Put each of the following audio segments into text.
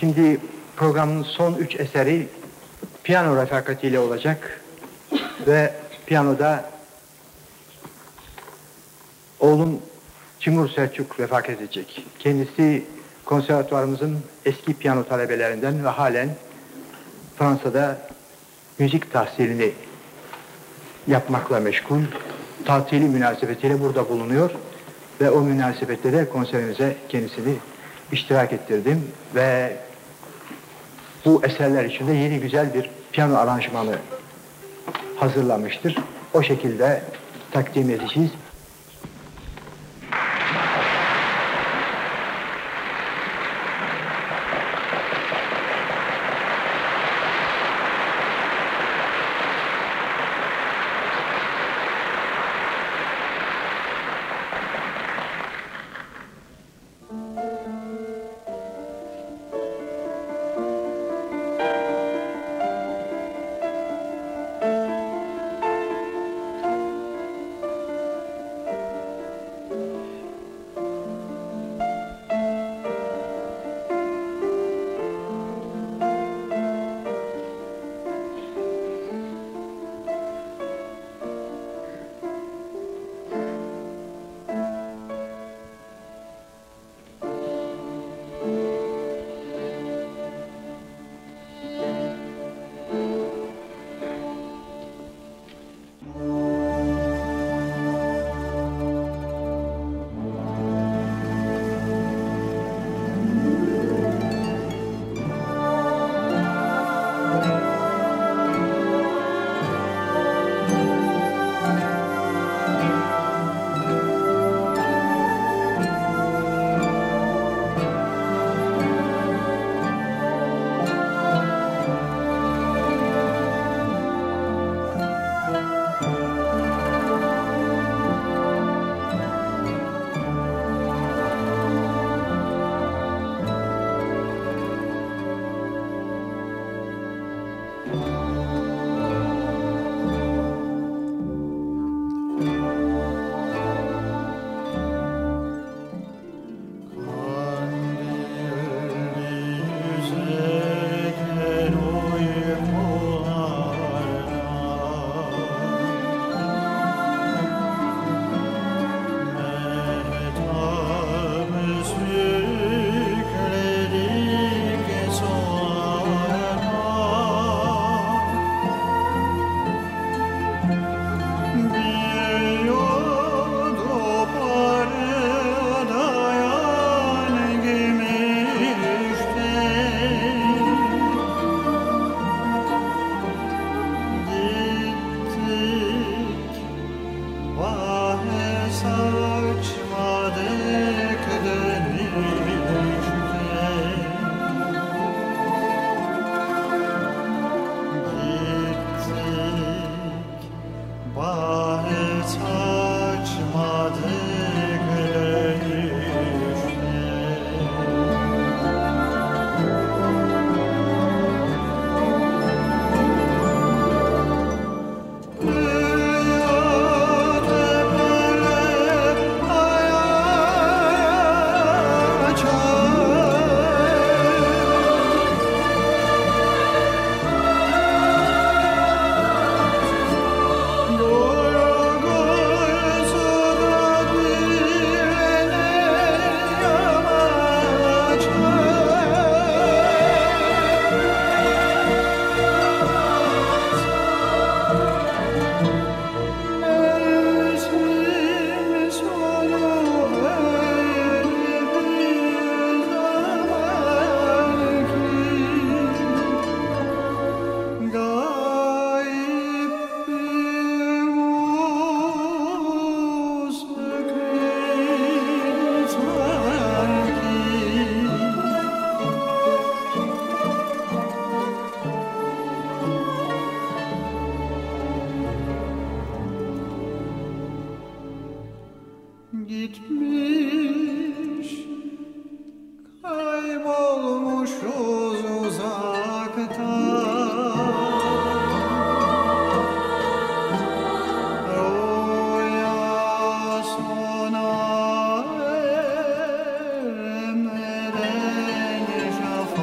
Şimdi programın son üç eseri piyano refakatiyle olacak ve piyanoda oğlum Timur Selçuk refakat edecek. Kendisi konservatuvarımızın eski piyano talebelerinden ve halen Fransa'da müzik tahsilini yapmakla meşgul. Tatili münasebetiyle burada bulunuyor ve o münasebette de konserimize kendisini iştirak ettirdim ve bu eserler içinde yeni güzel bir piyano aranjmanı hazırlamıştır. O şekilde takdim edeceğiz.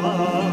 Oh.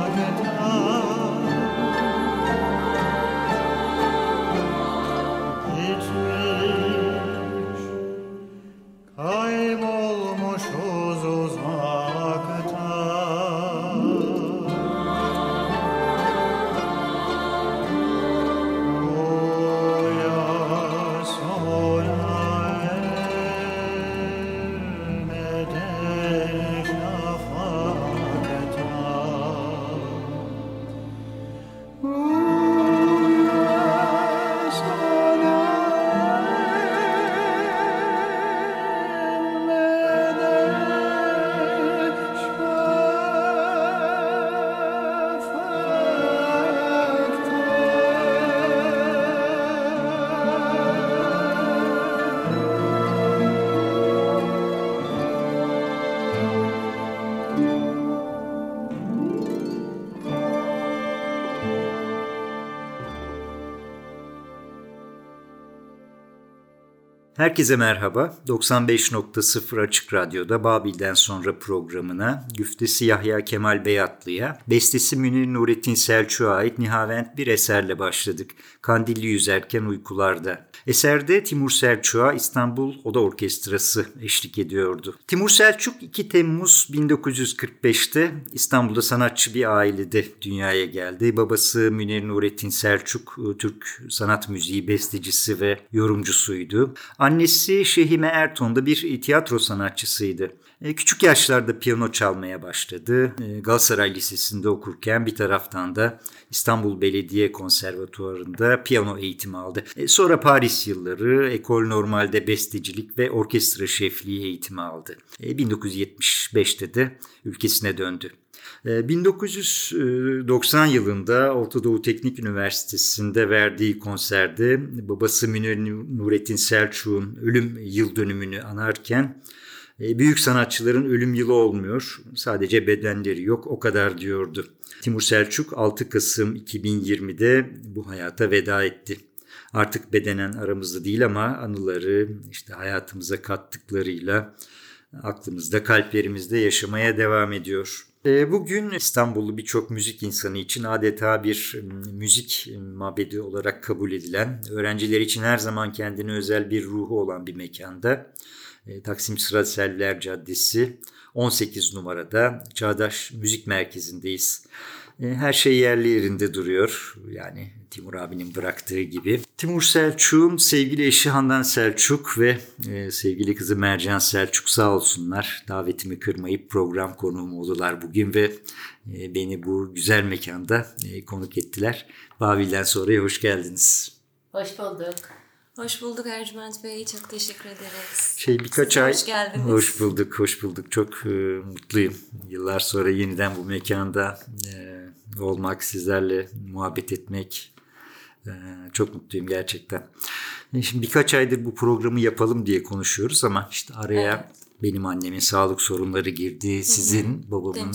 Herkese merhaba. 95.0 Açık Radyo'da Babil'den sonra programına güftesi Yahya Kemal Beyatlı'ya, bestesi Münir Nurettin Selçuk'a ait nihavent bir eserle başladık. Kandilli Yüzerken Uykularda. Eserde Timur Selçuk'a İstanbul Oda Orkestrası eşlik ediyordu. Timur Selçuk 2 Temmuz 1945'te İstanbul'da sanatçı bir ailede dünyaya geldi. Babası Münir Nurettin Selçuk, Türk sanat müziği bestecisi ve yorumcusuydu. Annesi Şehime Erton da bir tiyatro sanatçısıydı. E, küçük yaşlarda piyano çalmaya başladı. E, Galatasaray Lisesi'nde okurken bir taraftan da İstanbul Belediye Konservatuvarı'nda piyano eğitimi aldı. E, sonra Paris yılları Ekol Normal'de bestecilik ve orkestra şefliği eğitimi aldı. 1975'te de ülkesine döndü. 1990 yılında Orta Doğu Teknik Üniversitesi'nde verdiği konserde babası Münir Nurettin Selçuk'un ölüm yıl dönümünü anarken büyük sanatçıların ölüm yılı olmuyor. Sadece bedenleri yok o kadar diyordu. Timur Selçuk 6 Kasım 2020'de bu hayata veda etti. Artık bedenen aramızda değil ama anıları işte hayatımıza kattıklarıyla aklımızda kalplerimizde yaşamaya devam ediyor. E, bugün İstanbullu birçok müzik insanı için adeta bir müzik mabedi olarak kabul edilen, öğrenciler için her zaman kendine özel bir ruhu olan bir mekanda e, Taksim Sıra Selviler Caddesi 18 numarada Çağdaş Müzik Merkezi'ndeyiz. E, her şey yerli yerinde duruyor. Yani Timur abinin bıraktığı gibi. Timur Selçuk'un sevgili eşi Handan Selçuk ve e, sevgili kızı Mercan Selçuk sağ olsunlar. Davetimi kırmayıp program konuğum oldular bugün ve e, beni bu güzel mekanda e, konuk ettiler. Babil'den sonra hoş geldiniz. Hoş bulduk. Hoş bulduk Ercüment Bey. Çok teşekkür ederiz. Şey birkaç Siz ay hoş geldiniz. Hoş bulduk, hoş bulduk. Çok e, mutluyum. Yıllar sonra yeniden bu mekanda e, olmak, sizlerle muhabbet etmek e, çok mutluyum gerçekten. E, şimdi birkaç aydır bu programı yapalım diye konuşuyoruz ama işte araya evet. benim annemin sağlık sorunları girdi, sizin babamın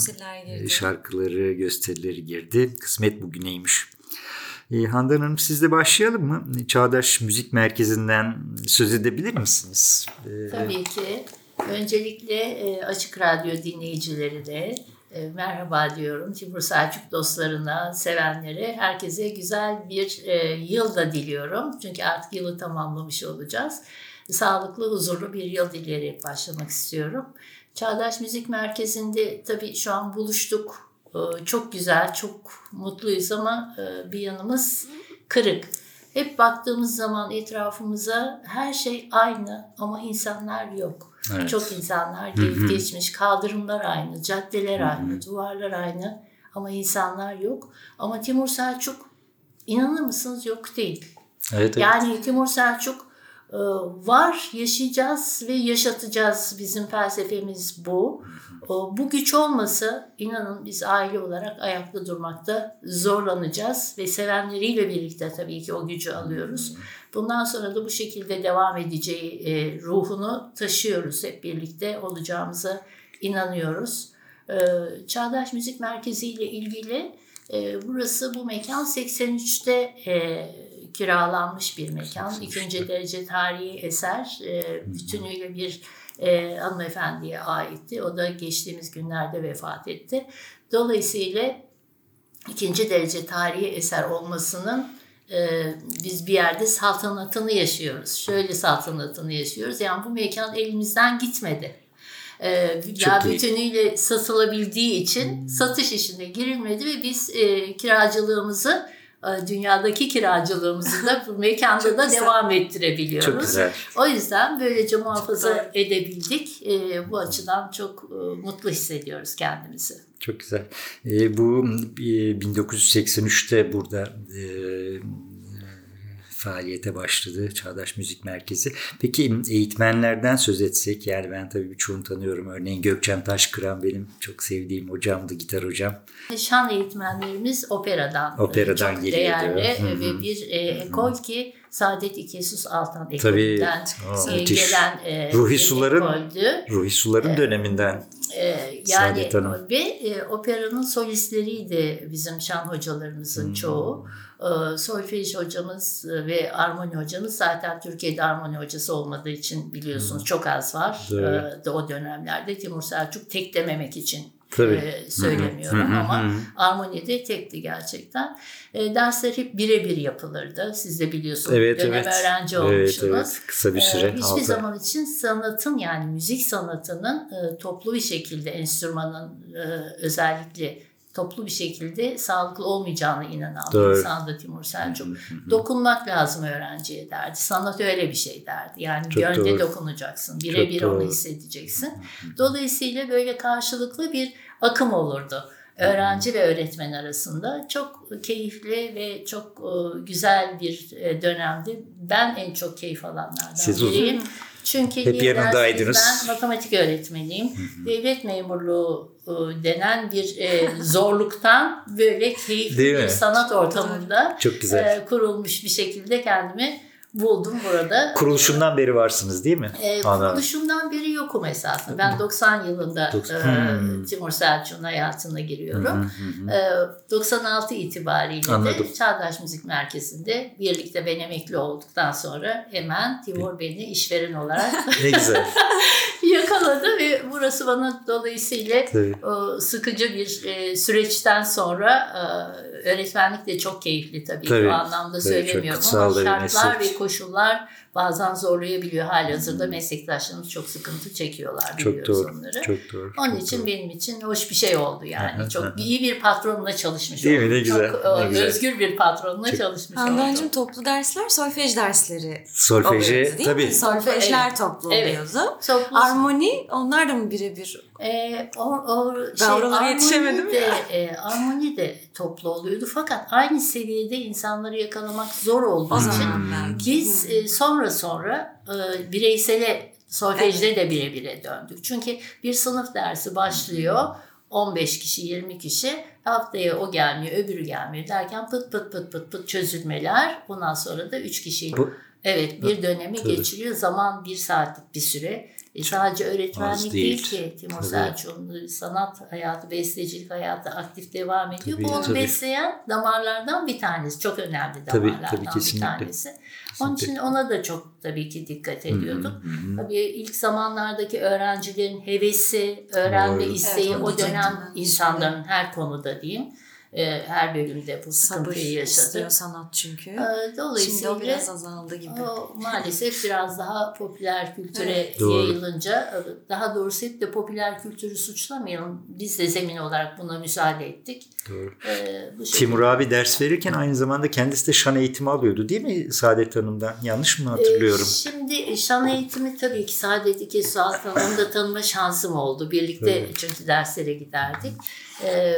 girdi. şarkıları, gösterileri girdi. Kısmet bugüneymiş. E, Handan Hanım sizle başlayalım mı? Çağdaş Müzik Merkezi'nden söz edebilir misiniz? E, Tabii ki. Öncelikle e, Açık Radyo dinleyicileri de e, merhaba diyorum. Timur Selçuk dostlarına, sevenlere, herkese güzel bir yıl da diliyorum. Çünkü artık yılı tamamlamış olacağız. Sağlıklı, huzurlu bir yıl dileyerek başlamak istiyorum. Çağdaş Müzik Merkezi'nde tabii şu an buluştuk ee, çok güzel, çok mutluyuz ama e, bir yanımız kırık. Hep baktığımız zaman etrafımıza her şey aynı ama insanlar yok. Evet. Çok insanlar gelip geçmiş, kaldırımlar aynı, caddeler aynı, duvarlar aynı ama insanlar yok. Ama Timur Selçuk inanır mısınız yok değil. Evet, yani evet. Timur Selçuk e, var, yaşayacağız ve yaşatacağız. Bizim felsefemiz bu. Bu güç olmasa inanın biz aile olarak ayakta durmakta zorlanacağız ve sevenleriyle birlikte tabii ki o gücü alıyoruz. Bundan sonra da bu şekilde devam edeceği e, ruhunu taşıyoruz. Hep birlikte olacağımıza inanıyoruz. E, Çağdaş Müzik Merkezi ile ilgili e, burası bu mekan 83'te kiralanmış bir mekan. İkinci derece tarihi eser. Bütünüyle bir e, hanımefendiye aitti. O da geçtiğimiz günlerde vefat etti. Dolayısıyla ikinci derece tarihi eser olmasının e, biz bir yerde saltanatını yaşıyoruz. Şöyle saltanatını yaşıyoruz. Yani bu mekan elimizden gitmedi. E, ya bütünüyle satılabildiği için satış işine girilmedi ve biz e, kiracılığımızı dünyadaki kiracılığımızı da bu mekanda da devam ettirebiliyoruz. Çok güzel. O yüzden böylece muhafaza edebildik. E, bu açıdan çok e, mutlu hissediyoruz kendimizi. Çok güzel. E, bu e, 1983'te burada e, faaliyete başladı Çağdaş Müzik Merkezi. Peki eğitmenlerden söz etsek yani ben tabii birçoğunu tanıyorum. Örneğin Gökçen Taşkıran benim çok sevdiğim hocamdı, gitar hocam. Şan eğitmenlerimiz operadan, operadan çok değerli Hı-hı. ve bir e, ekol ki Saadet İkesus Altan ekolünden e, gelen e, Ruhi Sular'ın- ekoldü. Ruhi Sular'ın döneminden. Ee, yani ve e, operanın solistleriydi bizim şan hocalarımızın Hmm. çoğu. Ee, solfej hocamız e, ve armoni hocamız zaten Türkiye'de armoni hocası olmadığı için biliyorsunuz çok az var. Hmm. Evet. Ee, o dönemlerde Timur Selçuk tek dememek için Tabii. e, söylemiyorum Hı hı, ama armonide tekti gerçekten. E, dersler hep birebir yapılırdı. Siz de biliyorsunuz. Evet Dönem evet. öğrenci Evet olmuşsunuz. evet. Kısa bir süre. Hiçbir altı. zaman için sanatın yani müzik sanatının e, toplu bir şekilde enstrümanın e, özellikle toplu bir şekilde sağlıklı olmayacağına inanan Doğru. bir insandı Timur Selçuk. Dokunmak lazım öğrenciye derdi. Sanat öyle bir şey derdi. Yani Çok gönde doğru. dokunacaksın. Birebir onu hissedeceksin. Dolayısıyla böyle karşılıklı bir akım olurdu. Öğrenci ve öğretmen arasında çok keyifli ve çok e, güzel bir e, dönemdi. Ben en çok keyif alanlardan Siz uzun- biriyim. Çünkü Hep yanındaydınız. dersimizden matematik öğretmeniyim. Devlet memurluğu denen bir e, zorluktan böyle keyifli bir sanat ortamında Çok güzel. e, kurulmuş bir şekilde kendimi buldum burada. Kuruluşundan beri varsınız değil mi? E, kuruluşumdan beri yokum esasında. Ben 90 yılında e, Hmm. Timur Selçuk'un hayatına giriyorum. Hı. E, 96 itibariyle Anladım. de Çağdaş Müzik Merkezi'nde birlikte ben emekli olduktan sonra hemen Timur beni işveren olarak Ne güzel. yakaladı ve burası bana dolayısıyla Tabii. o sıkıcı bir e, süreçten sonra e, öğretmenlik de çok keyifli tabii, Tabii, o anlamda tabii, söylemiyorum ama şartlar ve koşullar bazen zorlayabiliyor. Halihazırda meslektaşlarımız çok sıkıntı çekiyorlar Çok biliyoruz doğru. onları. Çok doğru. Onun çok için doğru. benim için hoş bir şey oldu yani. Çok iyi bir patronla çalışmış Değil mi? oldum. Ne güzel, Çok ne e, güzel. özgür bir patronla çalışmış Handancığım oldum. toplu dersler solfej dersleri Solfeji tabii. mi? Solfejler Evet. toplu Evet. oluyordu. Toplu- Armoni onlar da mı birebir? E, o, o şey, oralara yetişemedim de, ya. e, armoni de toplu oluyordu fakat aynı seviyede insanları yakalamak zor olduğu için belki. biz e, sonra sonra e, bireysele solfejde de birebire döndük. Çünkü bir sınıf dersi başlıyor 15 kişi 20 kişi haftaya o gelmiyor öbürü gelmiyor derken pıt pıt pıt pıt pıt çözülmeler bundan sonra da 3 kişi Bu- Evet bir dönemi Tabii. geçiriyor. Zaman bir saatlik bir süre. E, sadece öğretmenlik değil. değil. ki. Timur Tabii. Selçuk'un sanat hayatı, bestecilik hayatı aktif devam ediyor. Tabii, Bu onu tabii. besleyen damarlardan bir tanesi. Çok önemli Tabii, damarlardan tabii, bir kesinlikle. tanesi. Onun için ona da çok tabii ki dikkat ediyorduk. Tabii ilk zamanlardaki öğrencilerin hevesi, öğrenme Doğru. isteği Evet, o dönem insanların her konuda diyeyim. E, her bölümde bu Sabır sıkıntıyı istiyor yaşadı. sanat çünkü. E, Şimdi Dolayısıyla o biraz azaldı gibi. o maalesef biraz daha popüler kültüre yayılınca daha doğrusu hep de popüler kültürü suçlamayalım. Biz de zemin olarak buna müsaade ettik. Doğru. Ee, bu şekilde. Timur abi ders verirken aynı zamanda kendisi de şan eğitimi alıyordu değil mi Saadet Hanım'dan? Yanlış mı hatırlıyorum? Ee, şimdi şan eğitimi tabii ki Saadet İkesi Altan onu da tanıma şansım oldu. Birlikte Evet. çünkü derslere giderdik. Ee, e,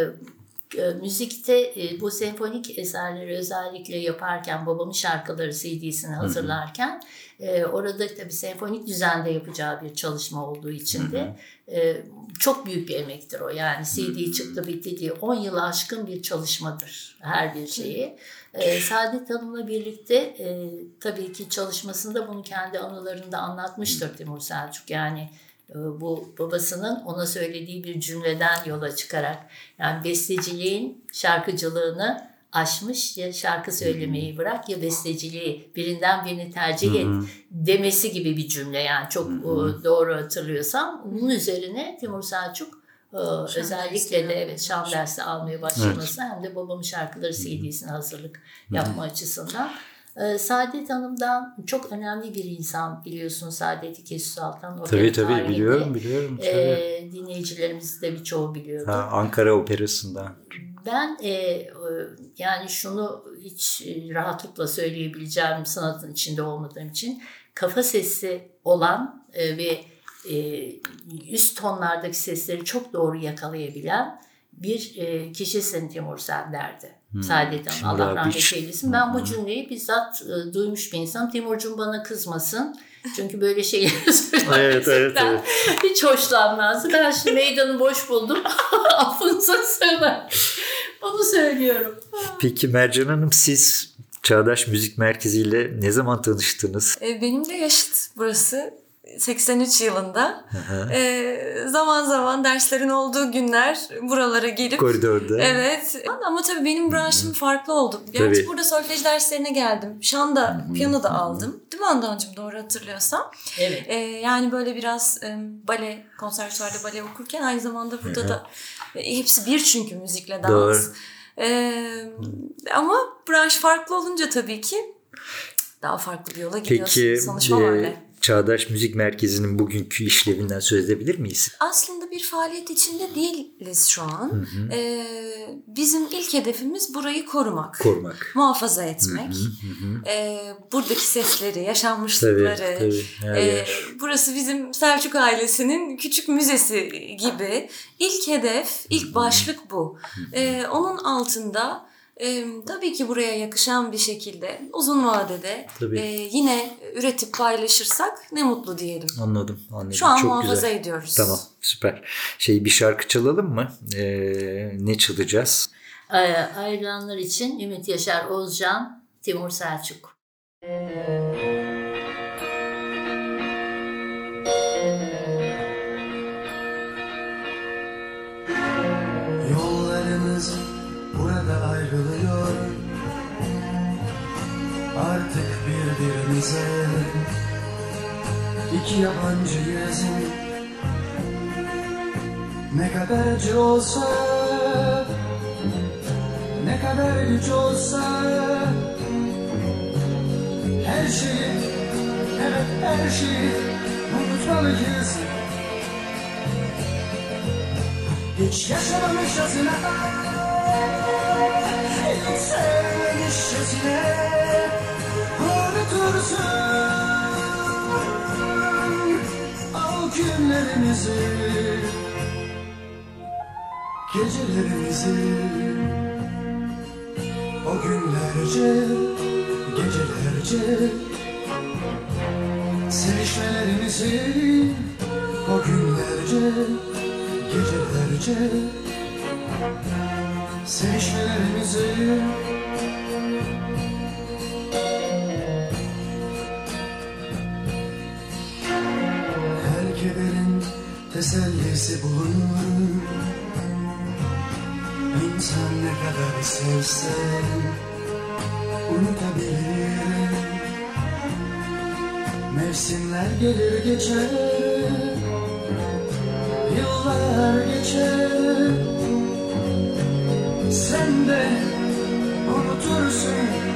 müzikte e, bu senfonik eserleri özellikle yaparken babamın şarkıları CD'sini hazırlarken e, orada tabii senfonik düzende yapacağı bir çalışma olduğu için de e, çok büyük bir emektir o. Yani CD çıktı bitti diye 10 yılı aşkın bir çalışmadır her bir şeyi. E, Saadet Hanım'la birlikte e, tabii ki çalışmasında bunu kendi anılarında anlatmıştır Timur Selçuk. Yani e, bu babasının ona söylediği bir cümleden yola çıkarak yani besteciliğin şarkıcılığını aşmış ya şarkı söylemeyi bırak ya besteciliği birinden birini tercih et demesi gibi bir cümle. Yani çok doğru hatırlıyorsam. Bunun üzerine Timur Selçuk e, özellikle de evet şan dersi almaya başlaması hem de babamın şarkıları CD'sine hazırlık yapma açısından. E, Saadet Hanım'dan çok önemli bir insan biliyorsun Saadet İkesus Altan. Tabii tabii tarihinde. biliyorum biliyorum. Tabii. E, dinleyicilerimiz de birçoğu biliyordu. Ha, Ankara Operası'ndan. Ben e, yani şunu hiç e, rahatlıkla söyleyebileceğim sanatın içinde olmadığım için kafa sesi olan e, ve e, üst tonlardaki sesleri çok doğru yakalayabilen bir e, kişisin Timur sen derdi. Saadet Hanım Allah rahmet hiç- eylesin. Ben bu cümleyi bizzat e, duymuş bir insanım. Timurcuğum bana kızmasın. Çünkü böyle şeyleri söylemekten Evet, evet, evet. hiç hoşlanmazdı. Ben şimdi meydanı boş buldum. Affınıza sığınar. Onu söylüyorum. Peki Mercan Hanım siz Çağdaş Müzik Merkezi ile ne zaman tanıştınız? E, benim de yaşıt burası. 83 yılında. E, zaman zaman derslerin olduğu günler buralara gelip Koridorda. Evet ama tabii benim branşım farklı oldu. Gerçi Tabii. burada solfej derslerine geldim. Şan da, piyano da aldım. Değil mi Handancığım doğru hatırlıyorsam? Evet. Ee, yani böyle biraz e, bale, konservatuvarda bale okurken aynı zamanda burada da e, hepsi bir çünkü müzikle dans. Doğru. Ee, ama branş farklı olunca tabii ki daha farklı bir yola gidiyorsun. Peki Sonuçta e, öyle. Çağdaş Müzik Merkezi'nin bugünkü işlevinden söz edebilir miyiz? Aslında bir faaliyet içinde değiliz şu an. Ee, bizim ilk hedefimiz burayı korumak. Korumak. muhafaza etmek. Ee, buradaki sesleri, yaşanmışlıkları. Tabii, tabii. Her Ee, burası bizim Selçuk ailesinin küçük müzesi gibi. İlk hedef, ilk başlık bu. Ee, onun altında e, tabii ki buraya yakışan bir şekilde uzun vadede Tabii. e, yine üretip paylaşırsak ne mutlu diyelim. Anladım, anladım. Şu an Çok muhafaza güzel. ediyoruz. Tamam, süper. Şey bir şarkı çalalım mı? Ee, ne çalacağız? Ee, Ayrılanlar için Ümit Yaşar Oğuzcan, Timur Selçuk. Yollarımız Artık birbirimize iki yabancıyız Ne kadar acı olsa Ne kadar güç olsa Her şeyi Evet her şeyi Unutmalıyız. Hiç yaşamamışçasına Hiç sevmemişçasına O günlerimizi Gecelerimizi. O günlerce Gecelerce Sevişmelerimizi. O günlerce gecelerce sevişmelerimizi tesellisi bulunur. İnsan ne kadar sevse unutabilir. Mevsimler gelir geçer Yıllar geçer. Sen de unutursun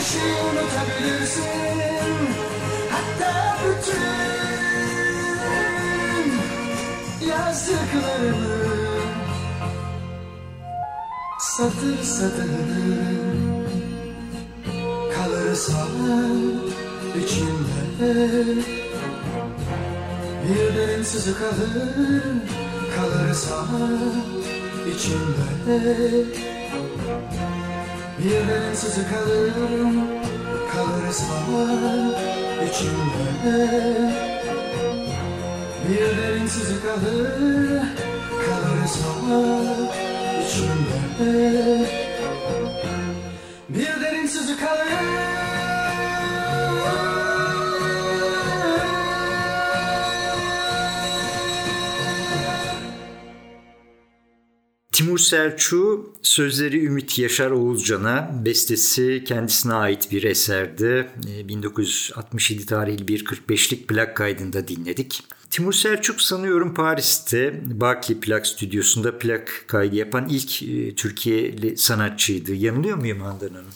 Her şeyi unutabilirsin Hatta bütün Yazdıklarını Satır satır kalırsa içinde Bir derin sızı kalır kalırsa içinde Bir derin sızı kalır kalırsa içinde Bir derin sızı kalır kalırsa içinde bir derin sızı kalır Selçuk sözleri Ümit Yaşar Oğuzcan'a, bestesi kendisine ait bir eserdi. Ee, 1967 tarihli bir 45'lik plak kaydında dinledik. Timur Selçuk sanıyorum Paris'te Baki Plak Stüdyosu'nda plak kaydı yapan ilk e, Türkiye'li sanatçıydı. Yanılıyor muyum Handan Hanım?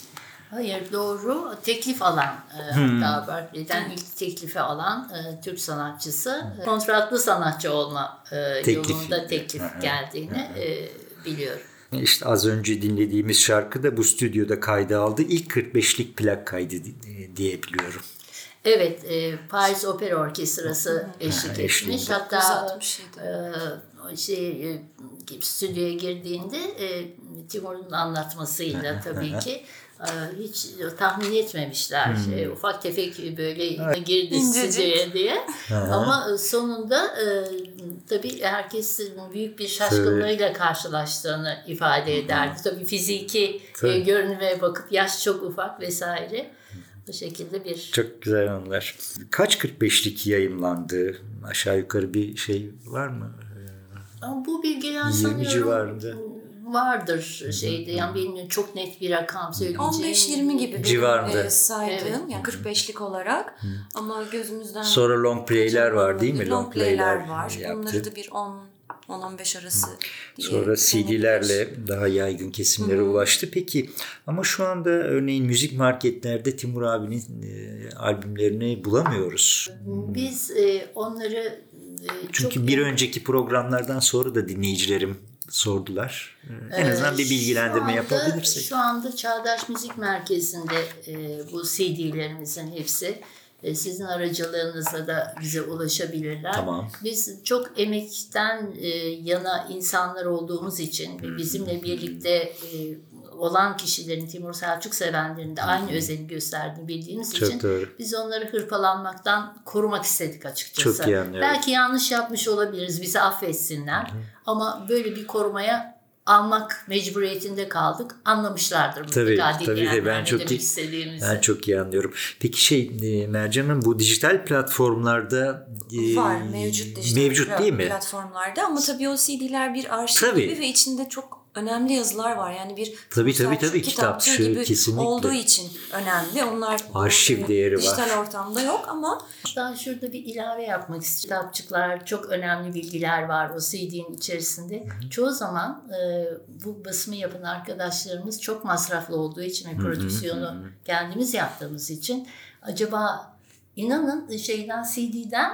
Hayır doğru. Teklif alan e, hatta Berkeley'den ilk teklifi alan e, Türk sanatçısı. E, Kontratlı sanatçı olma e, Teklif. yolunda teklif geldiğini e, biliyorum. İşte az önce dinlediğimiz şarkı da bu stüdyoda kayda aldı. İlk 45'lik plak kaydı di- diyebiliyorum. Evet, e, Paris Opera Orkestrası eşlik eşliğinde. etmiş. Hatta 1967. e, şey e, stüdyoya girdiğinde e, Timur'un anlatmasıyla tabii ki hiç tahmin etmemişler. Hmm. E, ufak tefek böyle girdi İncecik. stüdyoya diye. Ama sonunda e, tabii herkes büyük bir şaşkınlığıyla karşılaştığını ifade ederdi. Tabii fiziki e, Tabii. görünüme bakıp yaş çok ufak vesaire. Bu şekilde bir Çok güzel anılar. Kaç 45'lik yayımlandı? Aşağı yukarı bir şey var mı? Ama bu bilgiler 20 sanıyorum civarında. Vardır şeyde. Yani benim çok net bir rakam söyleyeceğim. 15-20 gibi Civarında. e, saydığım Evet. yani 45'lik olarak ama gözümüzden Sonra long play'ler var değil mi? Long play'ler var. yaptı. Bunları da bir 10 10-15 arası diye Sonra. CD'lerle daha yaygın kesimlere ulaştı. Peki ama şu anda örneğin müzik marketlerde Timur abinin e, albümlerini bulamıyoruz. Biz e, onları e, Çünkü çok bir önceki programlardan sonra da dinleyicilerim sordular. En azından bir bilgilendirme Şu anda- yapabilirsek. Şu anda Çağdaş Müzik Merkezi'nde e, bu CD'lerimizin hepsi e, sizin aracılığınızla da bize ulaşabilirler. Tamam. Biz çok emekten e, yana insanlar olduğumuz için ve bizimle birlikte e, olan kişilerin Timur Selçuk sevenlerin de aynı özeni gösterdiğini bildiğimiz Çok için doğru. biz onları hırpalanmaktan korumak istedik açıkçası. Çok iyi anlıyorum. Belki yanlış yapmış olabiliriz bizi affetsinler ama böyle bir korumaya almak mecburiyetinde kaldık. Anlamışlardır Tabii, mutlaka tabii de dinleyenler ben çok iyi- istediğimizi. Ben çok iyi anlıyorum. Peki şey e, Mercan Hanım bu dijital platformlarda e, var mevcut dijital mevcut değil mi? platformlarda ama tabii o CD'ler bir arşiv Tabii. gibi ve içinde çok önemli yazılar var. Yani bir Tabii, tabii, tabii, kitapçığı kitapçı, gibi kesinlikle. olduğu için önemli. Onlar Arşiv değeri var. dijital ortamda yok ama Ben şurada bir ilave yapmak istiyorum. Kitapçıklar, çok önemli bilgiler var o CD'nin içerisinde. Çoğu zaman e, bu basımı yapan arkadaşlarımız çok masraflı olduğu için ve prodüksiyonu kendimiz yaptığımız için acaba inanın şeyden CD'den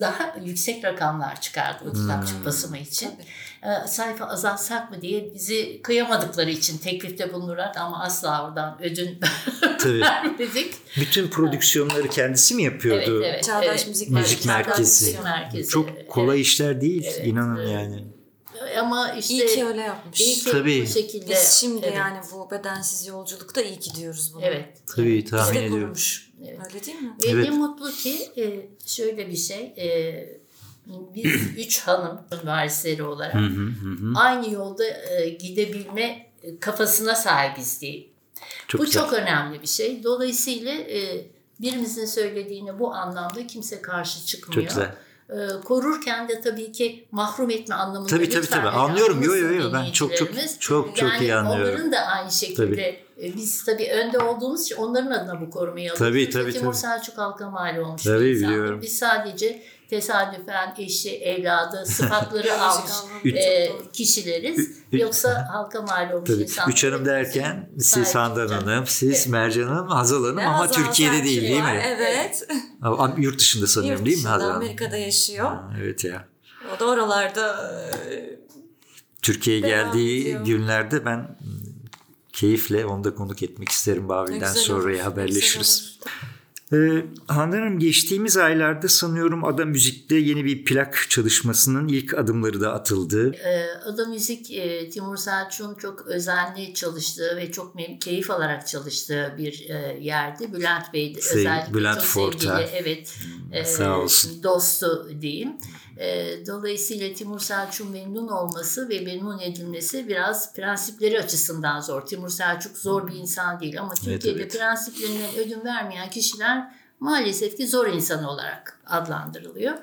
daha yüksek rakamlar çıkardı o kitapçık basımı için. E, sayfa azaltsak mı diye bizi kıyamadıkları için teklifte bulunurlar ama asla oradan ödün Tabii. vermedik. Bütün prodüksiyonları kendisi mi yapıyordu? Evet, evet. Çağdaş evet. Müzik Müzik Çağdaş Merkezi. Müzik Merkezi. Çok kolay işler değil inanın yani. Ama işte iyi ki öyle yapmış. iyi ki Tabii. bu şekilde. Biz şimdi evet, yani bu bedensiz yolculukta iyi ki diyoruz bunu. Evet. Tabii tahmin Bizde ediyorum. kurmuş. Öyle değil mi? Ve Evet. ne mutlu ki e, şöyle bir şey. E, biz üç hanım varisleri olarak aynı yolda e, gidebilme kafasına sahibiz diye. Çok bu güzel. çok önemli bir şey. Dolayısıyla e, birimizin söylediğine bu anlamda kimse karşı çıkmıyor. Çok güzel. E, korurken de tabii ki mahrum etme anlamında Tabii, tabii, tabii. Anlıyorum. Yo, yo, yo. Ben çok, çok, çok, çok yani iyi anlıyorum. onların da aynı şekilde e, biz tabii önde olduğumuz için onların adına bu korumayı alıyoruz. Tabii, tabii, Timur tabii. Selçuk halka mal olmuş Tabii, bir insandık. biliyorum. Biz sadece tesadüfen eşi, evladı, sıfatları almış e, kişileriz. Yoksa halka mal olmuş Tabii. insanlar. Üç Hanım derken siz Handan. Hanım, siz Evet. Mercan Hanım, Hazal Hanım ama Hazal Türkiye'de değil değil mi? Evet. Yurt dışında sanıyorum Yurt değil mi Hazal Hanım? Amerika'da yaşıyor. Ha, Evet ya. O da oralarda e, Türkiye'ye geldiği ediyor. günlerde ben mm, keyifle onu da konuk etmek isterim Babil'den sonra haberleşiriz. Ee, Handan Hanım geçtiğimiz aylarda sanıyorum Ada Müzik'te yeni bir plak çalışmasının ilk adımları da atıldı. Ee, Ada Müzik e, Timur Selçuk'un çok özenli çalıştığı ve çok keyif alarak çalıştığı bir e, yerdi. Bülent Bey de Sev- özellikle Bülent çok Forta. sevgili evet e, sağ olsun. dostu diyeyim. E, dolayısıyla Timur Selçuk'un memnun olması ve memnun edilmesi biraz prensipleri açısından zor. Timur Selçuk zor bir insan değil ama Türkiye'de evet. prensiplerinden ödün vermeyen kişiler maalesef ki zor insan olarak adlandırılıyor.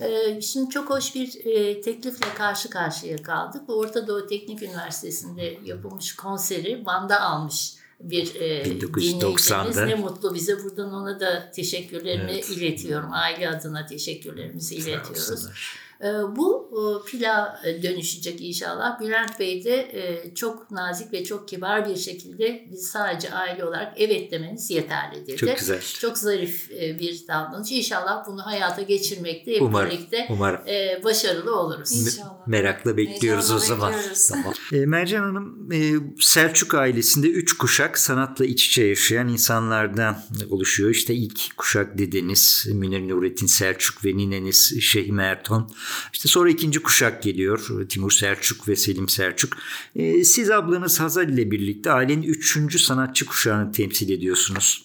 Ee, Şimdi çok hoş bir e, teklifle karşı karşıya kaldık. Orta Doğu Teknik Üniversitesi'nde yapılmış konseri Van'da almış bir e, 1990'da. dinleyicimiz. Ne mutlu bize. Buradan ona da teşekkürlerimi iletiyorum. Aile adına teşekkürlerimizi iletiyoruz. Ee, Bu e, pila e, dönüşecek inşallah. Bülent Bey de e, çok nazik ve çok kibar bir şekilde biz sadece aile olarak evet demeniz yeterli dedi. Çok güzel. Çok zarif bir davranış. İnşallah bunu hayata geçirmekte hep Umarım, birlikte umarım. başarılı oluruz. İnşallah. Merakla bekliyoruz Heyecanla o zaman. bekliyoruz. Tamam. E, Mercan Hanım Selçuk ailesinde üç kuşak sanatla iç içe yaşayan insanlardan oluşuyor. İşte ilk kuşak dedeniz Münir Nurettin Selçuk ve nineniz Şehime Erton. İşte sonra ikinci kuşak geliyor. Timur Selçuk ve Selim Selçuk. Ee, siz ablanız Hazal ile birlikte ailenin üçüncü sanatçı kuşağını temsil ediyorsunuz.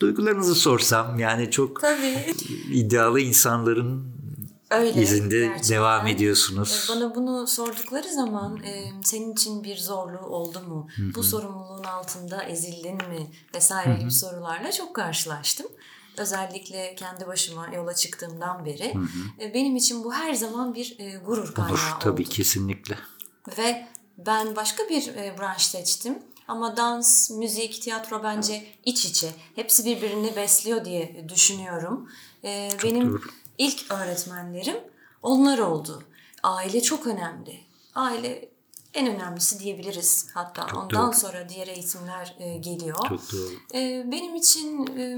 Duygularınızı sorsam yani çok Tabii. iddialı insanların Öyle. izinde gerçekten. devam ediyorsunuz. E, Bana bunu sordukları zaman e, senin için bir zorluğu oldu mu? Bu sorumluluğun altında ezildin mi? Vesaire gibi sorularla çok karşılaştım. Özellikle kendi başıma yola çıktığımdan beri. E, benim için bu her zaman bir e, gurur kaynağı Olur, oldu. tabii kesinlikle. Ve ben başka bir e, branş seçtim. Ama dans, müzik, tiyatro bence iç içe. Hepsi birbirini besliyor diye düşünüyorum. E, benim doğru. ilk öğretmenlerim onlar oldu. Aile çok önemli. Aile en önemlisi diyebiliriz. Hatta ondan doğru. sonra diğer eğitimler e, geliyor. Çok doğru. Ee, benim için e,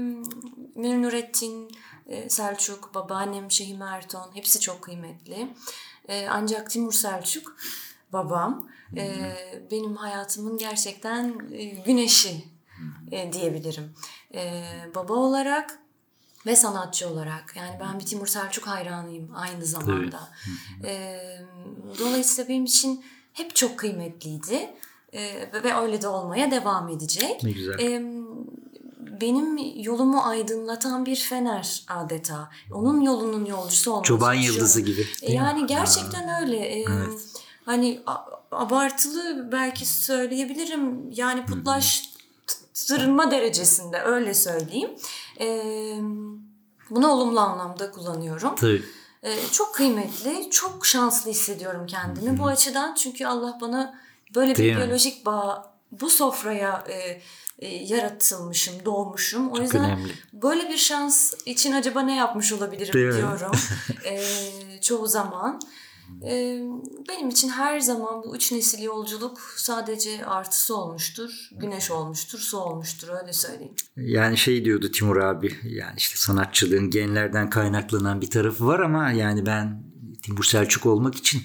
Münir Nurettin, e, Selçuk, babaannem Şehime Erton hepsi çok kıymetli. E, ancak Timur Selçuk babam e, benim hayatımın gerçekten e, güneşi e, diyebilirim. E, baba olarak ve sanatçı olarak yani ben bir Timur Selçuk hayranıyım aynı zamanda. E, dolayısıyla benim için hep çok kıymetliydi E, ve- öyle de olmaya devam edecek. Ne güzel. E, benim yolumu aydınlatan bir fener adeta. Onun yolunun yolcusu olmak Çoban yıldızı gibi. E, değil mi? Yani gerçekten öyle. E, Hani a- abartılı belki söyleyebilirim. Yani putlaştırma derecesinde öyle söyleyeyim. E, bunu olumlu anlamda kullanıyorum. Tabii. Ee, çok kıymetli, çok şanslı hissediyorum kendimi bu açıdan. Çünkü Allah bana böyle bir Değil mi? biyolojik bağ, bu sofraya e, e, yaratılmışım, doğmuşum. O yüzden önemli. böyle bir şans için acaba ne yapmış olabilirim Değil diyorum e, çoğu zaman. Benim için her zaman bu üç nesil yolculuk sadece artısı olmuştur. Güneş olmuştur, su olmuştur öyle söyleyeyim. Yani şey diyordu Timur abi yani işte sanatçılığın genlerden kaynaklanan bir tarafı var ama yani ben Timur Selçuk olmak için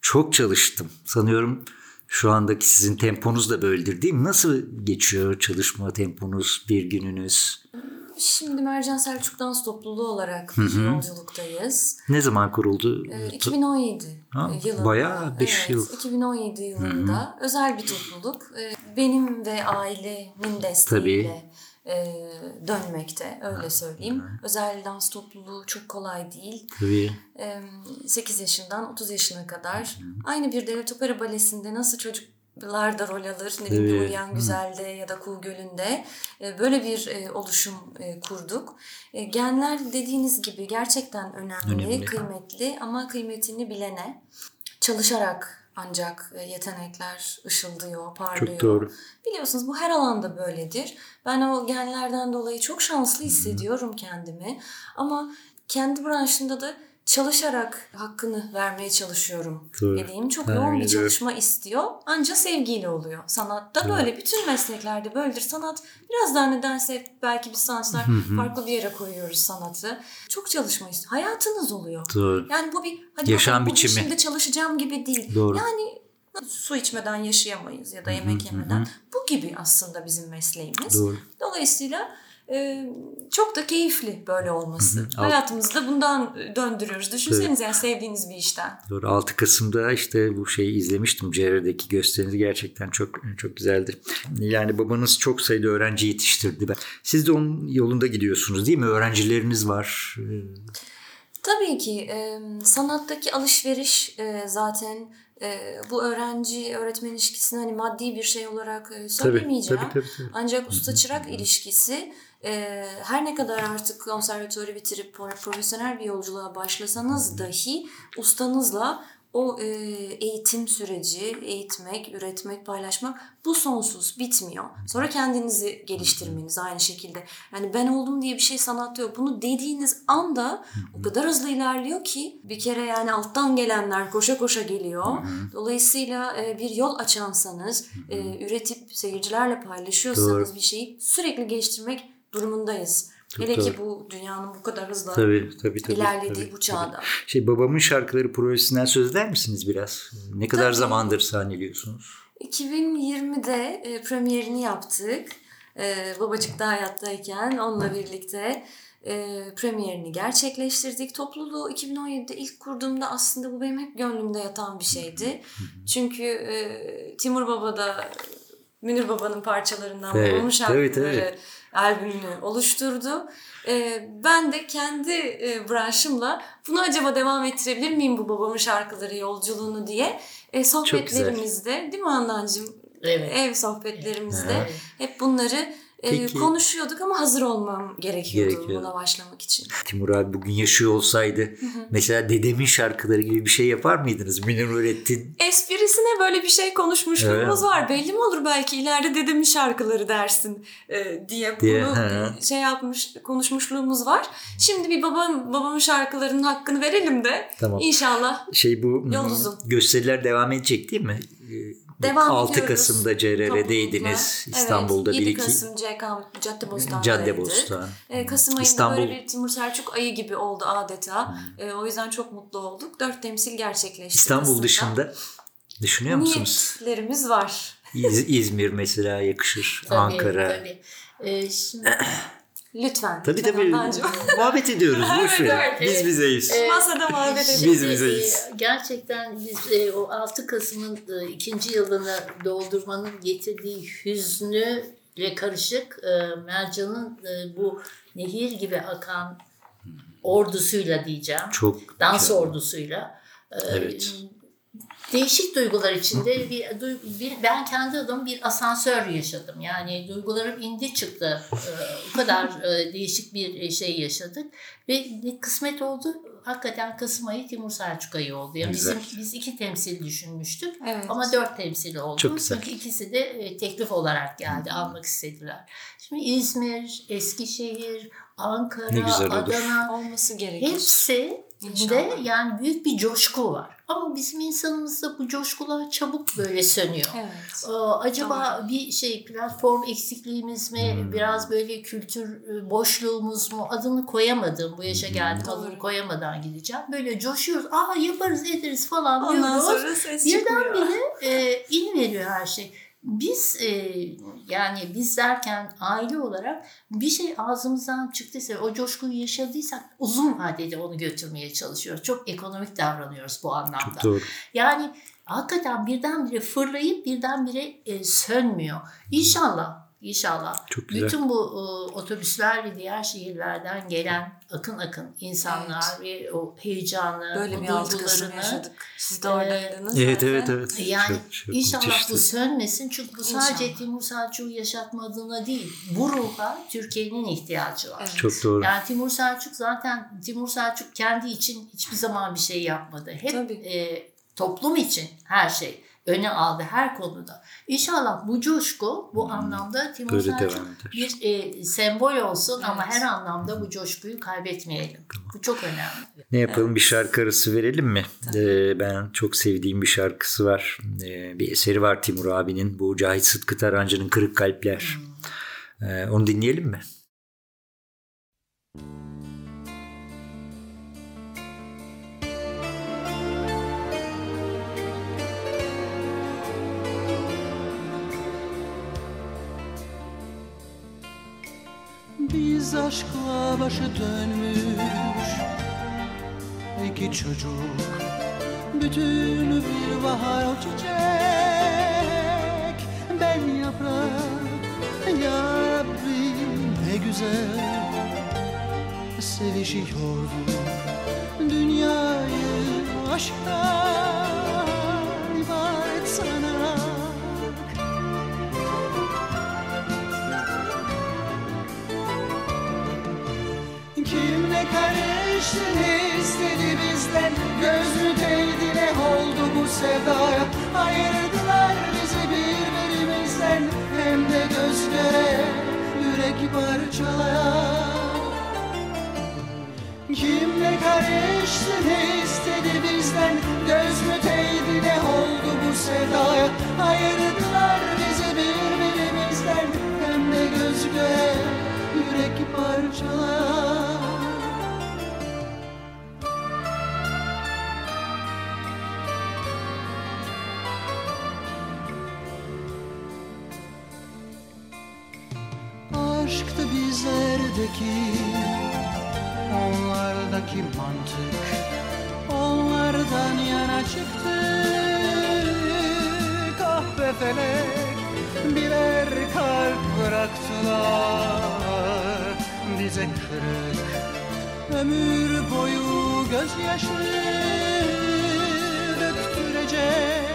çok çalıştım. Sanıyorum şu andaki sizin temponuz da böyledir değil mi? Nasıl geçiyor çalışma temponuz, bir gününüz? Şimdi Mercan Selçuk Dans Topluluğu olarak yolculuktayız. Ne zaman kuruldu? Ee, 2017 Ha, yılında. bayağı beş evet, yıl. 2017 yılında özel bir topluluk. Ee, Benim ve ailemin desteğiyle e, dönmekte öyle söyleyeyim. Özel dans topluluğu çok kolay değil. Tabii. Ee, 8 yaşından 30 yaşına kadar aynı bir devlet opera balesinde nasıl çocuklar da rol alır. Ne bileyim Tabii. Uyuyan Güzel'de ya da Kuğu Gölü'nde e, böyle bir e, oluşum e, kurduk. Genler dediğiniz gibi gerçekten önemli, Önemli. kıymetli ama kıymetini bilene çalışarak ancak yetenekler ışıldıyor, parlıyor. Çok doğru. Biliyorsunuz bu her alanda böyledir. Ben o genlerden dolayı çok şanslı hissediyorum kendimi. Ama kendi branşımda da çalışarak hakkını vermeye çalışıyorum. Doğru. Dediğim çok Ha, yoğun bir çalışma istiyor. Anca sevgiyle oluyor. Sanatta böyle. Bütün mesleklerde böyledir. Sanat biraz daha nedense belki biz sanatçılar farklı bir yere koyuyoruz sanatı. Çok çalışma istiyor. Hayatınız oluyor. Doğru. Yani bu bir hadi Yaşam bugün biçimi. şimdi çalışacağım gibi değil. Doğru. Yani su içmeden yaşayamayız ya da yemek yemeden. Bu gibi aslında bizim mesleğimiz. Doğru. Dolayısıyla e, çok da keyifli böyle olması. Alt- Hayatımızı da bundan döndürüyoruz. Düşünsenize yani sevdiğiniz bir işten. Doğru. 6 Kasım'da işte bu şeyi izlemiştim. CR'deki gösteriniz gerçekten çok çok güzeldi. Yani babanız çok sayıda öğrenci yetiştirdi. Siz de onun yolunda gidiyorsunuz değil mi? Öğrencileriniz var. Tabii ki e, sanattaki alışveriş e, zaten e, bu öğrenci öğretmen ilişkisini hani maddi bir şey olarak e, söylemeyeceğim. tabii, tabii, tabii. Ancak usta çırak ilişkisi e, her ne kadar artık konservatuarı bitirip pro- profesyonel bir yolculuğa başlasanız dahi ustanızla o e, eğitim süreci, eğitmek, üretmek, paylaşmak bu sonsuz bitmiyor. Sonra kendinizi geliştirmeniz aynı şekilde. Yani ben oldum diye bir şey sanatta yok. Bunu dediğiniz anda o kadar hızlı ilerliyor ki bir kere yani alttan gelenler koşa koşa geliyor. Dolayısıyla e, bir yol açansanız, e, üretip seyircilerle paylaşıyorsanız Doğru. bir şeyi sürekli geliştirmek durumundayız. Hele ki bu dünyanın bu kadar hızlı tabii tabii tabii. ilerlediği tabii, bu çağda. tabii. Şey babamın şarkıları projesinden söz eder misiniz biraz? Ne kadar Tabii. zamandır sahneliyorsunuz? 2020'de e, premierini yaptık. E, babacık da hayattayken onunla birlikte e, premierini gerçekleştirdik. Topluluğu 2017'de ilk kurduğumda aslında bu benim hep gönlümde yatan bir şeydi. Çünkü e, Timur Baba da Münir Baba'nın parçalarından Evet, babamın şarkıları evet, evet. Albümünü oluşturdu. E, ben de kendi e, branşımla bunu acaba devam ettirebilir miyim bu babamın şarkıları yolculuğunu diye e, sohbetlerimizde değil mi Handancığım? Evet. Ev sohbetlerimizde Evet. hep bunları Peki. konuşuyorduk ama hazır olmam gerekiyordu, Gerekiyordu. buna başlamak için. Timur abi bugün yaşıyor olsaydı mesela dedemin şarkıları gibi bir şey yapar mıydınız? Münir Nurettin Esprisine böyle bir şey konuşmuşluğumuz Evet. var. Belli mi olur belki ileride dedemin şarkıları dersin e, diye Diye, bunu he. şey yapmış konuşmuşluğumuz var. Şimdi bir babam babamın şarkılarının hakkını verelim de Tamam. inşallah şey bu Yol uzun. gösteriler devam edecek değil mi? Ee, Devam 6 ediyoruz. Kasım'da CRR'deydiniz. İstanbul'da evet, bir 7 iki Kasım CK Caddebostan'daydı. Caddebostan. E, Kasım ayında İstanbul- böyle bir Timur Selçuk ayı gibi oldu adeta. E, o yüzden çok mutlu olduk. Dört temsil gerçekleşti İstanbul Kasım'da. dışında düşünüyor musunuz? Niyetlerimiz var. İz- İzmir mesela yakışır. Tabii, Ankara. Tabii. Ee, şimdi Lütfen. Tabii tabii. Muhabbet ediyoruz. Boş Evet, evet. Biz bizeyiz. Ee, Masada muhabbet Biz edelim. Şimdi, bizeyiz. Gerçekten biz e, o 6 Kasım'ın e, ikinci yılını doldurmanın getirdiği hüznüyle karışık e, Mercan'ın e, bu nehir gibi akan ordusuyla diyeceğim. Çok Dans güzel. ordusuyla. e, Evet. Değişik duygular içinde bir, bir ben kendi adıma bir asansör yaşadım. Yani duygularım indi çıktı. E, o kadar e, değişik bir şey yaşadık ve ne kısmet oldu. Hakikaten Kasım ayı Timur Selçuk ayı oldu. Yani Güzel. bizim biz iki temsil düşünmüştük Evet. ama dört temsil oldu. Çok güzel. Çünkü ikisi de e, teklif olarak geldi, almak istediler. Şimdi İzmir, Eskişehir, Ankara. Adana olması gerekir. Hepsi de İnşallah. yani büyük bir coşku var. Ama bizim insanımızda bu coşkular çabuk böyle sönüyor. Evet. Ee, acaba bir şey platform eksikliğimiz mi, Hmm. biraz böyle kültür e, boşluğumuz mu adını koyamadım. Bu yaşa geldim adını Doğru. koyamadan gideceğim. Böyle coşuyoruz. Aa yaparız ederiz falan Ondan diyoruz. sonra ses çıkmıyor. Birdenbire e, in veriyor her şey. Biz e, yani biz derken aile olarak bir şey ağzımızdan çıktıysa o coşkuyu yaşadıysak uzun vadede onu götürmeye çalışıyoruz. Çok ekonomik davranıyoruz bu anlamda. Çok doğru. Yani hakikaten birdenbire fırlayıp birdenbire e, sönmüyor. İnşallah, inşallah. Çok güzel. Bütün bu e, otobüsler ve diğer şehirlerden gelen akın akın insanlar ve o heyecanı, Böyle o bir duygularını yaşadık. Siz de oradaydınız. Evet zaten. evet evet. yani Çok- çok inşallah müthişti. bu sönmesin çünkü bu sadece İnşallah. Timur Selçuk'u yaşatmadığına değil. Bu ruha Türkiye'nin ihtiyacı var. Evet. Çok doğru. Yani Timur Selçuk zaten Timur Selçuk kendi için hiçbir zaman bir şey yapmadı. Hep Tabii. e, toplum için her şey öne aldı her konuda. İnşallah bu coşku bu anlamda Timur Hmm. Selçuk devam eder. bir e, sembol olsun ama Evet. her anlamda bu coşkuyu kaybetmeyelim. Bu çok önemli. Ne yapalım bir şarkı arası verelim mi? Ee, ben çok sevdiğim bir şarkısı var. Ee, bir eseri var Timur abinin. Bu Cahit Sıtkı Tarancı'nın Kırık Kalpler. Ee, onu dinleyelim mi? Biz aşkla başı dönmüş. İki çocuk Bütün bir bahar çiçek. Ben yaprak Ya ne güzel. Sevişiyorduk Dünyayı aşktan Kim ne karıştı ne istedi bizden. Göz mü değdi ne oldu bu sevdaya? Ayırdılar bizi birbirimizden. Hem de göz göre yürek parçalaya. Kim ne karıştı ne istedi bizden. Göz mü değdi ne oldu bu sevdaya? Ayırdılar bizi birbirimizden. Hem de göz göre yürek parçalaya Aşktı bizlerdeki. Onlardaki mantık onlardan yana çıktı Kahpe felek birer kalp bıraktılar. Bize kırık ömür boyu gözyaşı döktürecek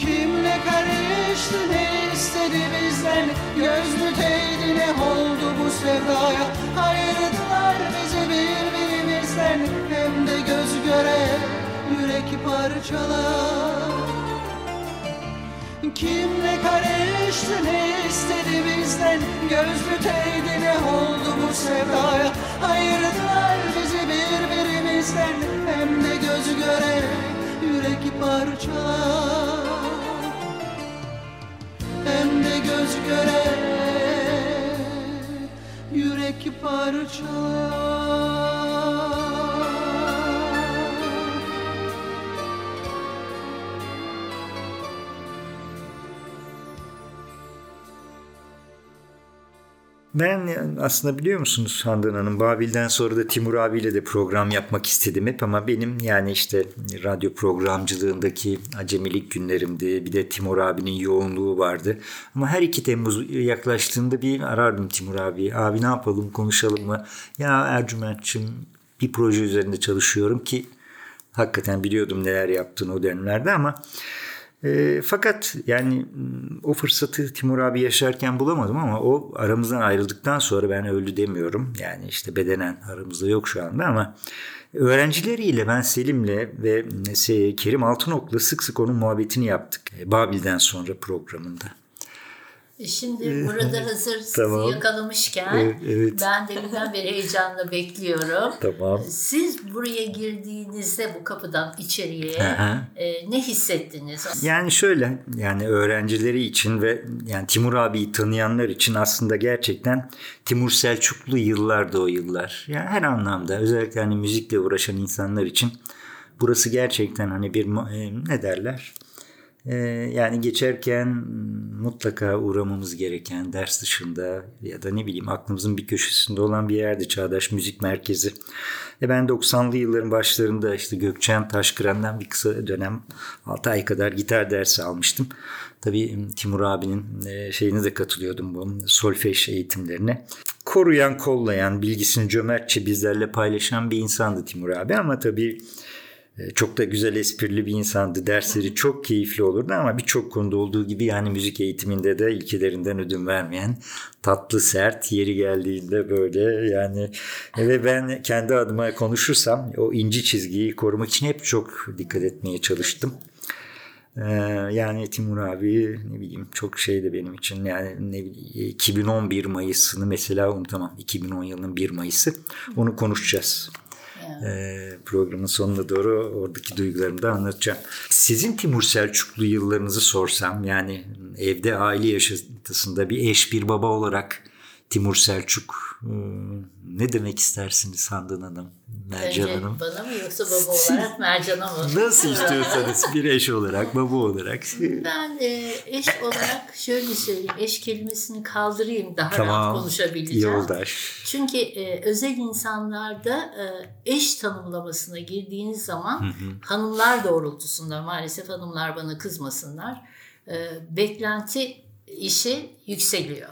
Kimle karıştı ne istedi bizden? Göz mü değdi ne oldu bu sevdaya? Ayırdılar bizi birbirimizden. Hem de göz göre yürek parçalar. Kimle karıştı ne istedi bizden? Göz mü değdi ne oldu bu sevdaya? Ayırdılar bizi birbirimizden. Hem de göz göre yürek parçalar parçalar Ben aslında biliyor musunuz Handan Hanım Babil'den sonra da Timur abiyle de program yapmak istedim hep ama benim yani işte radyo programcılığındaki acemilik günlerimdi. Bir de Timur abinin yoğunluğu vardı. Ama her iki Temmuz yaklaştığında bir arardım Timur abi. Abi ne yapalım konuşalım mı? Ya Ercüment'ciğim bir proje üzerinde çalışıyorum ki hakikaten biliyordum neler yaptığını o dönemlerde ama e, fakat yani o fırsatı Timur abi yaşarken bulamadım ama o aramızdan ayrıldıktan sonra ben öldü demiyorum. Yani işte bedenen aramızda yok şu anda ama öğrencileriyle ben Selim'le ve Kerim Altınok'la sık sık onun muhabbetini yaptık. Babil'den sonra programında. Şimdi burada hazır Tamam. sizi yakalamışken Evet, evet. ben deminden beri heyecanla bekliyorum. Tamam. Siz buraya girdiğinizde bu kapıdan içeriye Aha. e, ne hissettiniz? Yani şöyle yani öğrencileri için ve yani Timur abiyi tanıyanlar için aslında gerçekten Timur Selçuklu yıllardı o yıllar. Yani her anlamda özellikle hani müzikle uğraşan insanlar için burası gerçekten hani bir e, ne derler? E, yani geçerken mutlaka uğramamız gereken ders dışında ya da ne bileyim aklımızın bir köşesinde olan bir yerde Çağdaş Müzik Merkezi. E ben 90'lı yılların başlarında işte Gökçen Taşkıran'dan bir kısa dönem 6 ay kadar gitar dersi almıştım. Tabii Timur abinin e, şeyine de katılıyordum bu solfej eğitimlerine. Koruyan, kollayan, bilgisini cömertçe bizlerle paylaşan bir insandı Timur abi ama tabii çok da güzel esprili bir insandı. Dersleri çok keyifli olurdu ama birçok konuda olduğu gibi yani müzik eğitiminde de ilkelerinden ödün vermeyen tatlı sert yeri geldiğinde böyle yani ve ben kendi adıma konuşursam o inci çizgiyi korumak için hep çok dikkat etmeye çalıştım. Ee, yani Timur abi ne bileyim çok şeydi benim için yani ne bileyim 2011 Mayıs'ını mesela unutamam 2010 yılının 1 Mayıs'ı onu konuşacağız. Ee, programın sonuna doğru oradaki duygularımı da anlatacağım. Sizin Timur Selçuklu yıllarınızı sorsam yani evde aile yaşantısında bir eş bir baba olarak Timur Selçuk e, ne demek istersiniz Handan Hanım, Mercan Önce Hanım? bana mı yoksa baba olarak Mercan'a mı? Nasıl istiyorsanız bir eş olarak, baba olarak. Ben e, eş olarak şöyle söyleyeyim. Eş kelimesini kaldırayım daha rahat Tamam. konuşabileceğim. Yoldaş. Çünkü e, özel insanlarda e, eş tanımlamasına girdiğiniz zaman hanımlar doğrultusunda maalesef hanımlar bana kızmasınlar. E, beklenti işi yükseliyor.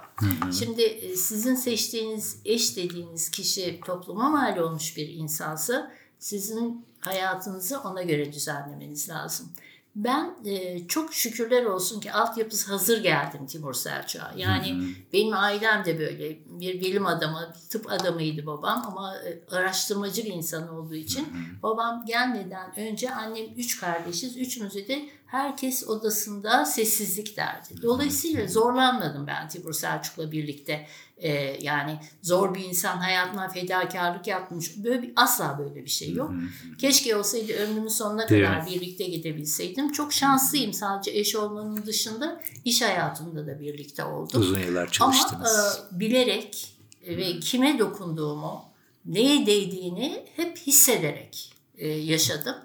Şimdi e, sizin seçtiğiniz eş dediğiniz kişi topluma mal olmuş bir insansa sizin hayatınızı ona göre düzenlemeniz lazım. Ben e, çok şükürler olsun ki altyapısı hazır geldim Timur Selçuk'a. Yani benim ailem de böyle bir bilim adamı, tıp adamıydı babam ama e, araştırmacı bir insan olduğu için babam gelmeden önce annem üç kardeşiz. Üçümüzü de herkes odasında sessizlik derdi. Dolayısıyla zorlanmadım ben Timur Selçuk'la birlikte. E, yani zor bir insan hayatına fedakarlık yapmış. Böyle bir, asla böyle bir şey yok. Keşke olsaydı ömrümün sonuna kadar mi? birlikte gidebilseydim. Çok şanslıyım sadece eş olmanın dışında iş hayatımda da birlikte oldum. Uzun yıllar Ama çalıştınız. e, bilerek ve kime dokunduğumu, neye değdiğini hep hissederek e, yaşadım.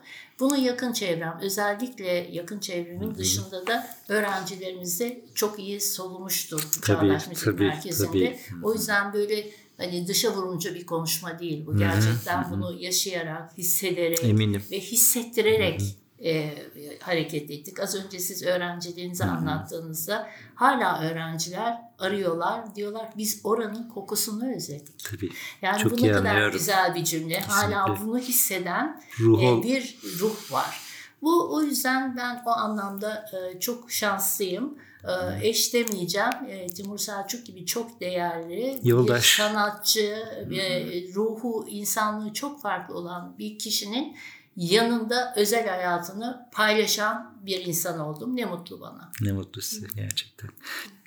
Bunu yakın çevrem, özellikle yakın çevremin dışında da öğrencilerimizde çok iyi solumuştur Çağdaş Müzik tabii, Merkezi'nde. tabii. O yüzden böyle hani dışa vurunca bir konuşma değil bu. Gerçekten bunu yaşayarak, hissederek Eminim. ve hissettirerek e, hareket ettik. Az önce siz öğrencilerinize anlattığınızda hala öğrenciler arıyorlar. Diyorlar biz oranın kokusunu özledik. Tabii. Yani Çok bu ne kadar anlıyorum. güzel bir cümle. Hala Kesinlikle. bunu hisseden Ruh e, bir ruh var. Bu o yüzden ben o anlamda e, çok şanslıyım. E, eş demeyeceğim. E, Timur Selçuk gibi çok değerli Yoldaş. bir sanatçı ve ruhu, insanlığı çok farklı olan bir kişinin yanında özel hayatını paylaşan bir insan oldum. Ne mutlu bana. Ne mutlu size gerçekten.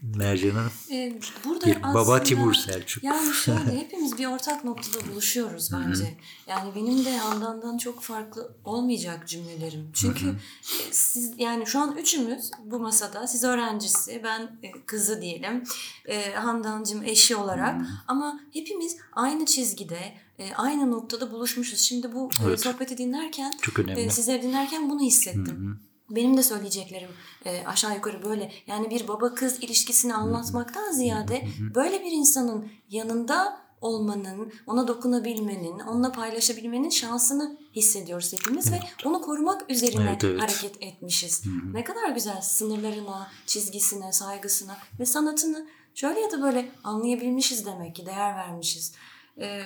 Mercan Hanım. Ee, burada Bir baba Timur Selçuk. Yani şöyle hepimiz bir ortak noktada buluşuyoruz bence. Yani benim de Handan'dan çok farklı olmayacak cümlelerim. Çünkü e, siz yani şu an üçümüz bu masada siz öğrencisi ben e, kızı diyelim. E, Handancığım eşi olarak ama hepimiz aynı çizgide e, aynı noktada buluşmuşuz. Şimdi bu e, Evet. sohbeti dinlerken e, sizleri dinlerken bunu hissettim. Benim de söyleyeceklerim e, aşağı yukarı böyle. Yani bir baba kız ilişkisini anlatmaktan ziyade böyle bir insanın yanında olmanın, ona dokunabilmenin, onunla paylaşabilmenin şansını hissediyoruz hepimiz ve onu korumak üzerine Evet, evet. hareket etmişiz. Ne kadar güzel sınırlarına, çizgisine, saygısına ve sanatını şöyle ya da böyle anlayabilmişiz demek ki, değer vermişiz. E,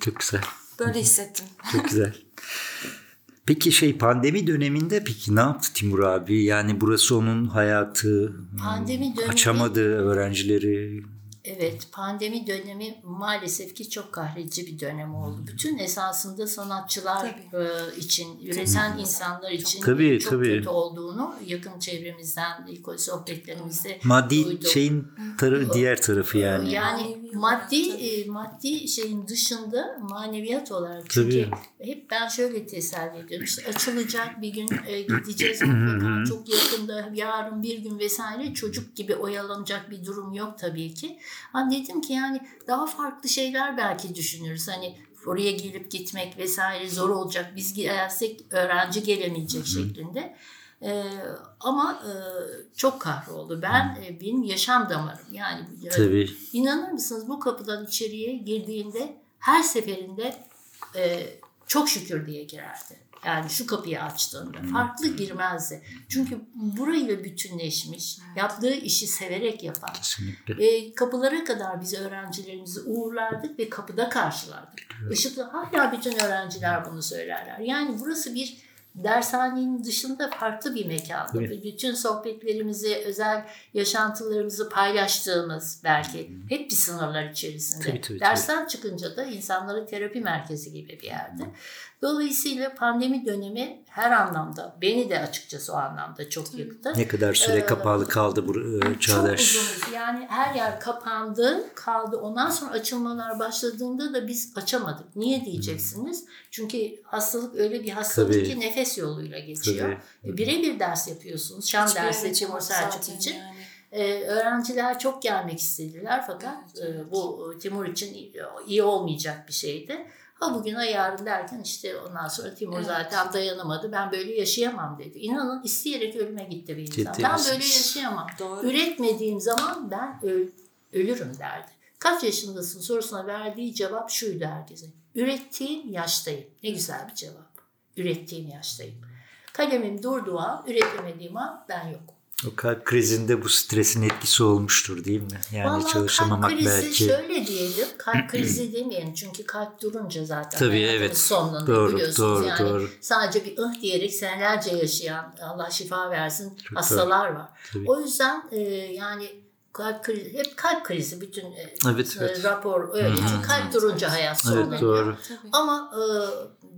Çok güzel. böyle hissettim. Çok güzel. Peki şey pandemi döneminde peki ne yaptı Timur abi? Yani burası onun hayatı. Pandemi dönemi Açamadı öğrencileri. Evet, pandemi dönemi maalesef ki çok kahredici bir dönem oldu. Bütün esasında sanatçılar e, için, üreten insanlar için Tabii, çok tabii. kötü olduğunu yakın çevremizden, ilk sohbetlerimizde Maddi duyduk. şeyin tarı, diğer tarafı yani. Yani Manevi maddi tabii. e, maddi şeyin dışında maneviyat olarak çünkü hep ben şöyle teselli ediyorum işte açılacak bir gün e, gideceğiz çok yakında yarın bir gün vesaire çocuk gibi oyalanacak bir durum yok tabii ki. Ama dedim ki yani daha farklı şeyler belki düşünürüz hani oraya gelip gitmek vesaire zor olacak biz gelsek öğrenci gelemeyecek şeklinde. Ee, ama e, çok kahroldu. Ben e, benim yaşam damarım yani Tabii. İnanır mısınız bu kapıdan içeriye girdiğinde her seferinde e, çok şükür diye girerdi. Yani şu kapıyı açtığında farklı girmezdi. Çünkü burayla bütünleşmiş, yaptığı işi severek yapan, Kesinlikle. ve kapılara kadar biz öğrencilerimizi uğurlardık ve kapıda karşılardık. Işıklı hala bütün öğrenciler bunu söylerler. Yani burası bir dershanenin dışında farklı bir mekandı. Evet. Ve Bütün sohbetlerimizi, özel yaşantılarımızı paylaştığımız belki hep bir sınırlar içerisinde. Tabii, tabii, Dersten çıkınca da insanların terapi merkezi gibi bir yerde. Dolayısıyla pandemi dönemi her anlamda beni de açıkçası o anlamda çok yıktı. Ne kadar süre Ee, kapalı kaldı bu e, Çağdaş? Çok uzun. Yani her yer kapandı, kaldı. Ondan sonra açılmalar başladığında da biz açamadık. Niye diyeceksiniz? Çünkü hastalık öyle bir hastalık Tabii. ki nefes yoluyla geçiyor. E, Birebir ders yapıyorsunuz. Şam Hiçbir dersi Timur Selçuk için. yani. Ee, öğrenciler çok gelmek istediler fakat e, bu Timur için iyi- iyi olmayacak bir şeydi. Ha bugün ha yarın derken işte ondan sonra Timur Evet. zaten dayanamadı. Ben böyle yaşayamam dedi. İnanın isteyerek ölüme gitti bir insan. Ciddi ben misiniz? böyle yaşayamam. Doğru. Üretmediğim zaman ben öl- ölürüm derdi. Kaç yaşındasın sorusuna verdiği cevap şuydu herkese. Ürettiğim yaştayım. Ne güzel bir cevap. Ürettiğim yaştayım. Kalemim durduğu an, üretemediğim an ben yokum. O kalp krizinde bu stresin etkisi olmuştur değil mi? Yani Vallahi çalışamamak kalp krizi belki. şöyle diyelim. Kalp krizi demeyelim çünkü kalp durunca zaten Tabii, evet. sonlanıyor Doğru, biliyorsunuz. doğru, yani doğru. sadece bir ıh diyerek senelerce yaşayan Allah şifa versin hastalar var. Tabii. O yüzden e, yani kalp krizi hep kalp krizi bütün e, Evet, e, evet. rapor öyle. Çünkü kalp durunca hayat sonlanıyor. Evet doğru. Ama e,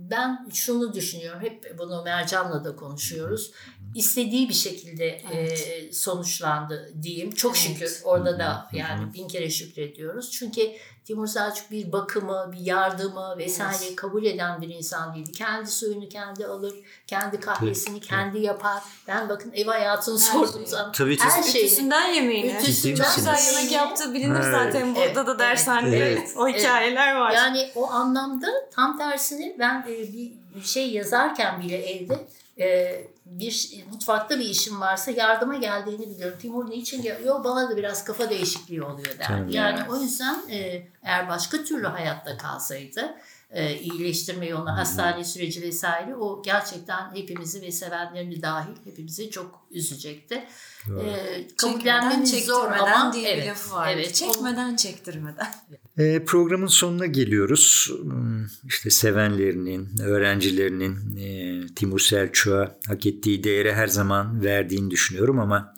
ben şunu düşünüyorum. Hep bunu Mercan'la da konuşuyoruz. İstediği bir şekilde Evet. e, sonuçlandı diyeyim. Çok Evet. şükür orada da yani bin kere şükrediyoruz. Çünkü Timur Selçuk bir bakımı, bir yardımı vesaire Evet. kabul eden bir insan değildi. Kendi suyunu kendi alır, kendi kahvesini kendi yapar. Ben bakın ev hayatını sordum şeyi. sana. Tabii, Her tabii. şeyini. Ütüsünden yemeğine. Ütüsünden Çok güzel yemek yaptığı bilinir Evet. zaten. Burada Evet, da dershanede evet. o hikayeler var. Yani o anlamda tam tersini ben e, bir bir şey yazarken bile evde e, bir mutfakta bir işim varsa yardıma geldiğini biliyorum. Timur niçin geliyor? Bana da biraz kafa değişikliği oluyor der. Tabii. Yani o yüzden e, eğer başka türlü hayatta kalsaydı e, iyileştirme yoluna, hastane süreci vesaire o gerçekten hepimizi ve sevenlerini dahil hepimizi çok üzecekti. E, Çekmeden kabullenmemiz zor ama diye bir lafı var. evet, Çekmeden çektirmeden. E, programın sonuna geliyoruz. Hmm, İşte sevenlerinin, öğrencilerinin e, Timur Selçuk'a hak ettiği değeri her zaman verdiğini düşünüyorum ama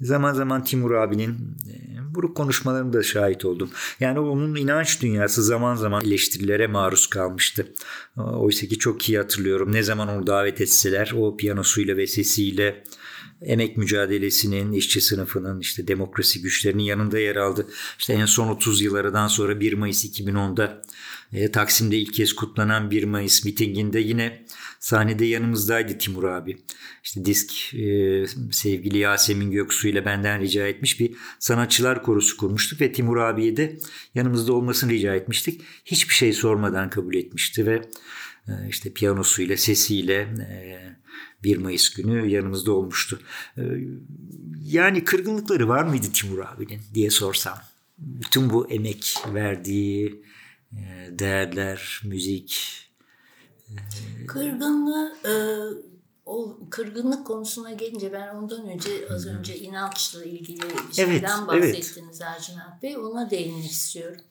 zaman zaman Timur abinin e, buruk konuşmalarına da şahit oldum. Yani onun inanç dünyası zaman zaman eleştirilere maruz kalmıştı. Oysa ki çok iyi hatırlıyorum. Ne zaman onu davet etseler o piyanosuyla ve sesiyle emek mücadelesinin, işçi sınıfının, işte demokrasi güçlerinin yanında yer aldı. İşte en son 30 yıllardan sonra 1 Mayıs 2010'da e, Taksim'de ilk kez kutlanan 1 Mayıs mitinginde yine sahnede yanımızdaydı Timur abi. İşte disk e, sevgili Yasemin Göksu ile benden rica etmiş bir sanatçılar korusu kurmuştuk ve Timur abiye de yanımızda olmasını rica etmiştik. Hiçbir şey sormadan kabul etmişti ve e, işte piyanosuyla, sesiyle e, 1 Mayıs günü yanımızda olmuştu. E, Yani kırgınlıkları var mıydı Timur abinin diye sorsam. Bütün bu emek verdiği değerler, müzik. Kırgınlığı e, o kırgınlık konusuna gelince ben ondan önce az önce inançla ilgili şeyden Evet, bahsettiniz Ercüment Bey. Ona değinmek istiyorum.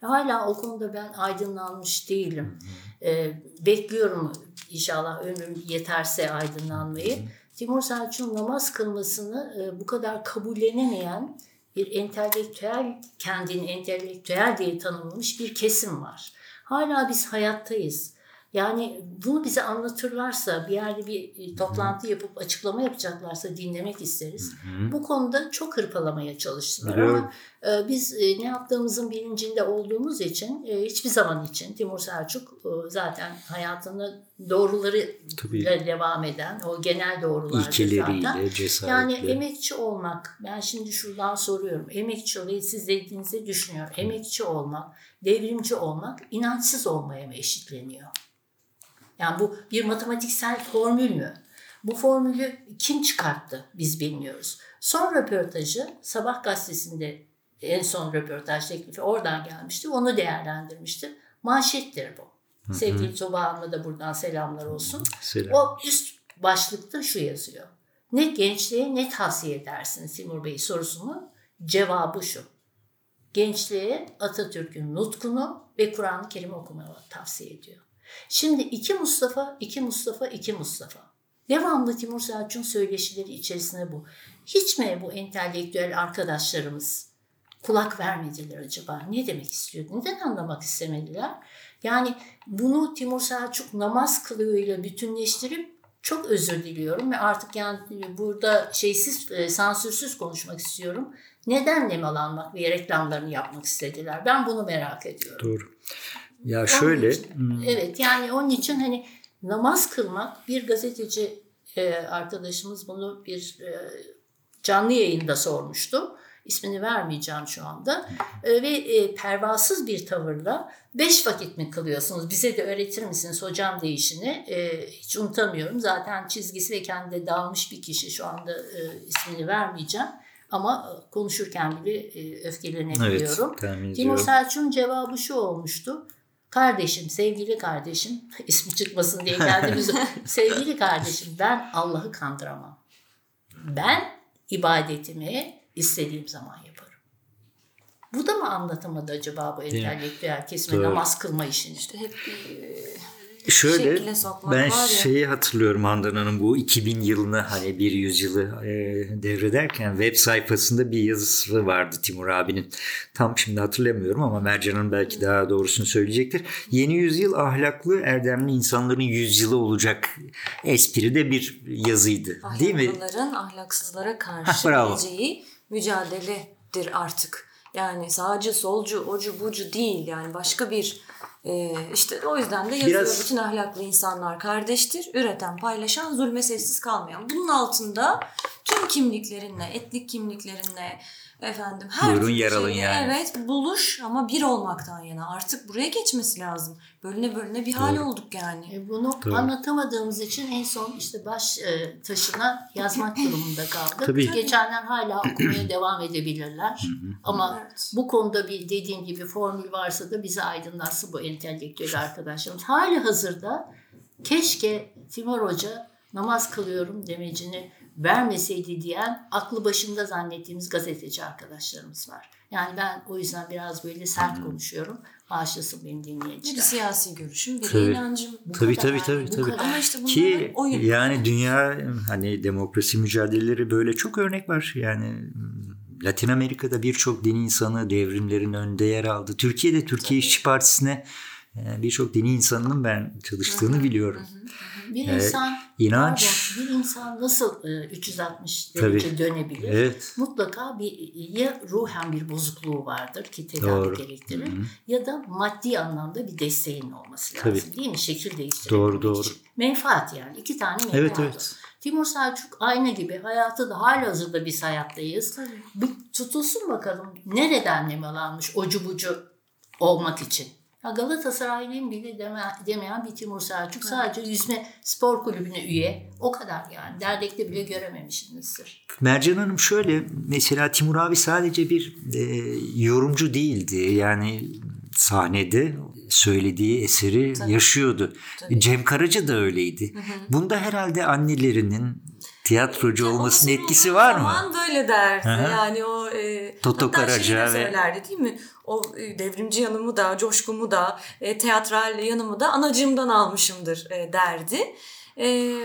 Hala o konuda ben aydınlanmış değilim. E, bekliyorum inşallah ömrüm yeterse aydınlanmayı. Timur Selçuk'un namaz kılmasını e, bu kadar kabullenemeyen bir entelektüel, kendini entelektüel diye tanımlamış bir kesim var. Hala biz hayattayız. Yani bunu bize anlatırlarsa, bir yerde bir e, toplantı yapıp açıklama yapacaklarsa dinlemek isteriz. Bu konuda çok hırpalamaya çalıştılar ama e, biz e, ne yaptığımızın bilincinde olduğumuz için e, hiçbir zaman için Timur Selçuk e, zaten hayatında doğruları Tabii. ile devam eden o genel doğrulardı zaten. İlkeleriyle, cesaretle. Yani emekçi olmak, ben şimdi şuradan soruyorum. Emekçi olayı siz dediğinizde düşünüyorum. Emekçi olmak, devrimci olmak inançsız olmaya mı eşitleniyor? Yani bu bir matematiksel formül mü? Bu formülü kim çıkarttı biz bilmiyoruz. Son röportajı Sabah gazetesinde en son röportaj teklifi oradan gelmişti. Onu değerlendirmiştim. Manşettir bu. Sevgili Tuba Hanım'a da buradan selamlar olsun. Selam. O üst başlıkta şu yazıyor. Ne gençliğe ne tavsiye edersiniz Timur Bey sorusunun cevabı şu. Gençliğe Atatürk'ün nutkunu ve Kur'an-ı Kerim okumayı tavsiye ediyor. Şimdi iki Mustafa, iki Mustafa, iki Mustafa. Devamlı Timur Selçuk'un söyleşileri içerisinde bu. Hiç mi bu entelektüel arkadaşlarımız kulak vermediler acaba? Ne demek istiyor? Neden anlamak istemediler? Yani bunu Timur Selçuk namaz kılığıyla bütünleştirip çok özür diliyorum ve artık yani burada şeysiz, e, sansürsüz konuşmak istiyorum. Neden nemalanmak ve reklamlarını yapmak istediler? Ben bunu merak ediyorum. Doğru. Ya Onun şöyle için- Evet yani onun için hani namaz kılmak bir gazeteci e, arkadaşımız bunu bir e, canlı yayında sormuştu. İsmini vermeyeceğim şu anda. E, ve e, pervasız bir tavırla beş vakit mi kılıyorsunuz? Bize de öğretir misiniz hocam deyişini? E, hiç unutamıyorum. Zaten çizgisi ve kendi dağılmış bir kişi. Şu anda e, ismini vermeyeceğim. Ama e, konuşurken bile e, öfkelenebiliyorum. evet Timur. Selçuk'un cevabı şu olmuştu. Kardeşim, sevgili kardeşim, ismi çıkmasın diye kendimiz sevgili kardeşim ben Allah'ı kandıramam. Ben ibadetimi istediğim zaman yaparım. Bu da mı anlatamadı acaba bu entelektüel kesme namaz kılma işini? İşte hep Şöyle ben şeyi hatırlıyorum Handan Hanım bu 2000 yılını hani bir yüzyılı e, devrederken web sayfasında bir yazısı vardı Timur abinin. Tam şimdi hatırlamıyorum ama Mercan Hanım belki daha doğrusunu söyleyecektir. Yeni yüzyıl ahlaklı erdemli insanların yüzyılı olacak espri de bir yazıydı değil mi? Ahlaklıların ahlaksızlara karşı vereceği mücadeledir artık. Yani sağcı, solcu, ocu, bucu değil. Yani başka bir e, işte o yüzden de yazıyor. Biraz- Bütün ahlaklı insanlar kardeştir. Üreten, paylaşan, zulme sessiz kalmayan. Bunun altında tüm kimliklerinle, etnik kimliklerinle efendim her Buyurun yer alın şeyle, yani. Evet buluş ama bir olmaktan yana. Artık buraya geçmesi lazım. Bölüne bölüne bir hal olduk yani. E, Bunu Tabii. anlatamadığımız için en son işte baş e, taşına yazmak durumunda kaldık. Tabii. Geçenler hala okumaya devam edebilirler. Ama Evet. bu konuda bir dediğim gibi formül varsa da bizi aydınlatsın bu entelektüel arkadaşlarımız. Hali hazırda keşke Timur Hoca namaz kılıyorum demecini vermeseydi diyen aklı başında zannettiğimiz gazeteci arkadaşlarımız var. Yani ben o yüzden biraz böyle sert konuşuyorum. Bağışlasın benim Bir dinleyiciler. siyasi görüşüm, bir Tabii. inancım. Bu Tabii kadar tabii tabii tabii. kadar. Ama işte Ki oyun. yani dünya hani demokrasi mücadeleleri böyle çok örnek var. Yani Latin Amerika'da birçok din insanı devrimlerin önünde yer aldı. Türkiye'de Türkiye İşçi Partisi'ne e, birçok dini insanının ben çalıştığını biliyorum. Bir Evet, insan inanç. pardon, bir insan nasıl e, 360 Tabii. derece dönebilir? Evet. Mutlaka bir ya ruhen bir bozukluğu vardır ki tedavi Doğru. gerektirir ya da maddi anlamda bir desteğin olması lazım Tabii. değil mi? Şekil değiştirebilmek Doğru, doğru. için. Menfaat yani. iki tane menfaat. Evet, var. evet. Timur Selçuk aynı gibi hayatı da halihazırda biz hayattayız. Tabii. Bir tutulsun bakalım nereden nemalanmış ocu bucu olmak için. Ya Galatasaraylıyım bile deme, demeyen bir Timur Selçuk sadece yüzme spor kulübüne üye. O kadar yani. Derdekte bile görememişsinizdir. Mercan Hanım şöyle mesela Timur abi sadece bir e, yorumcu değildi. Yani sahnede söylediği eseri yaşıyordu. Tabii. Cem Karaca da öyleydi. Bunda herhalde annelerinin tiyatrocu olmasının Osman etkisi var mı? zaman böyle derdi. Hı hı. Yani o e, Toto Karaca ve- söylerdi değil mi? O e, devrimci yanımı da, coşkumu da, e, teatral yanımı da anacığımdan almışımdır e, derdi. E,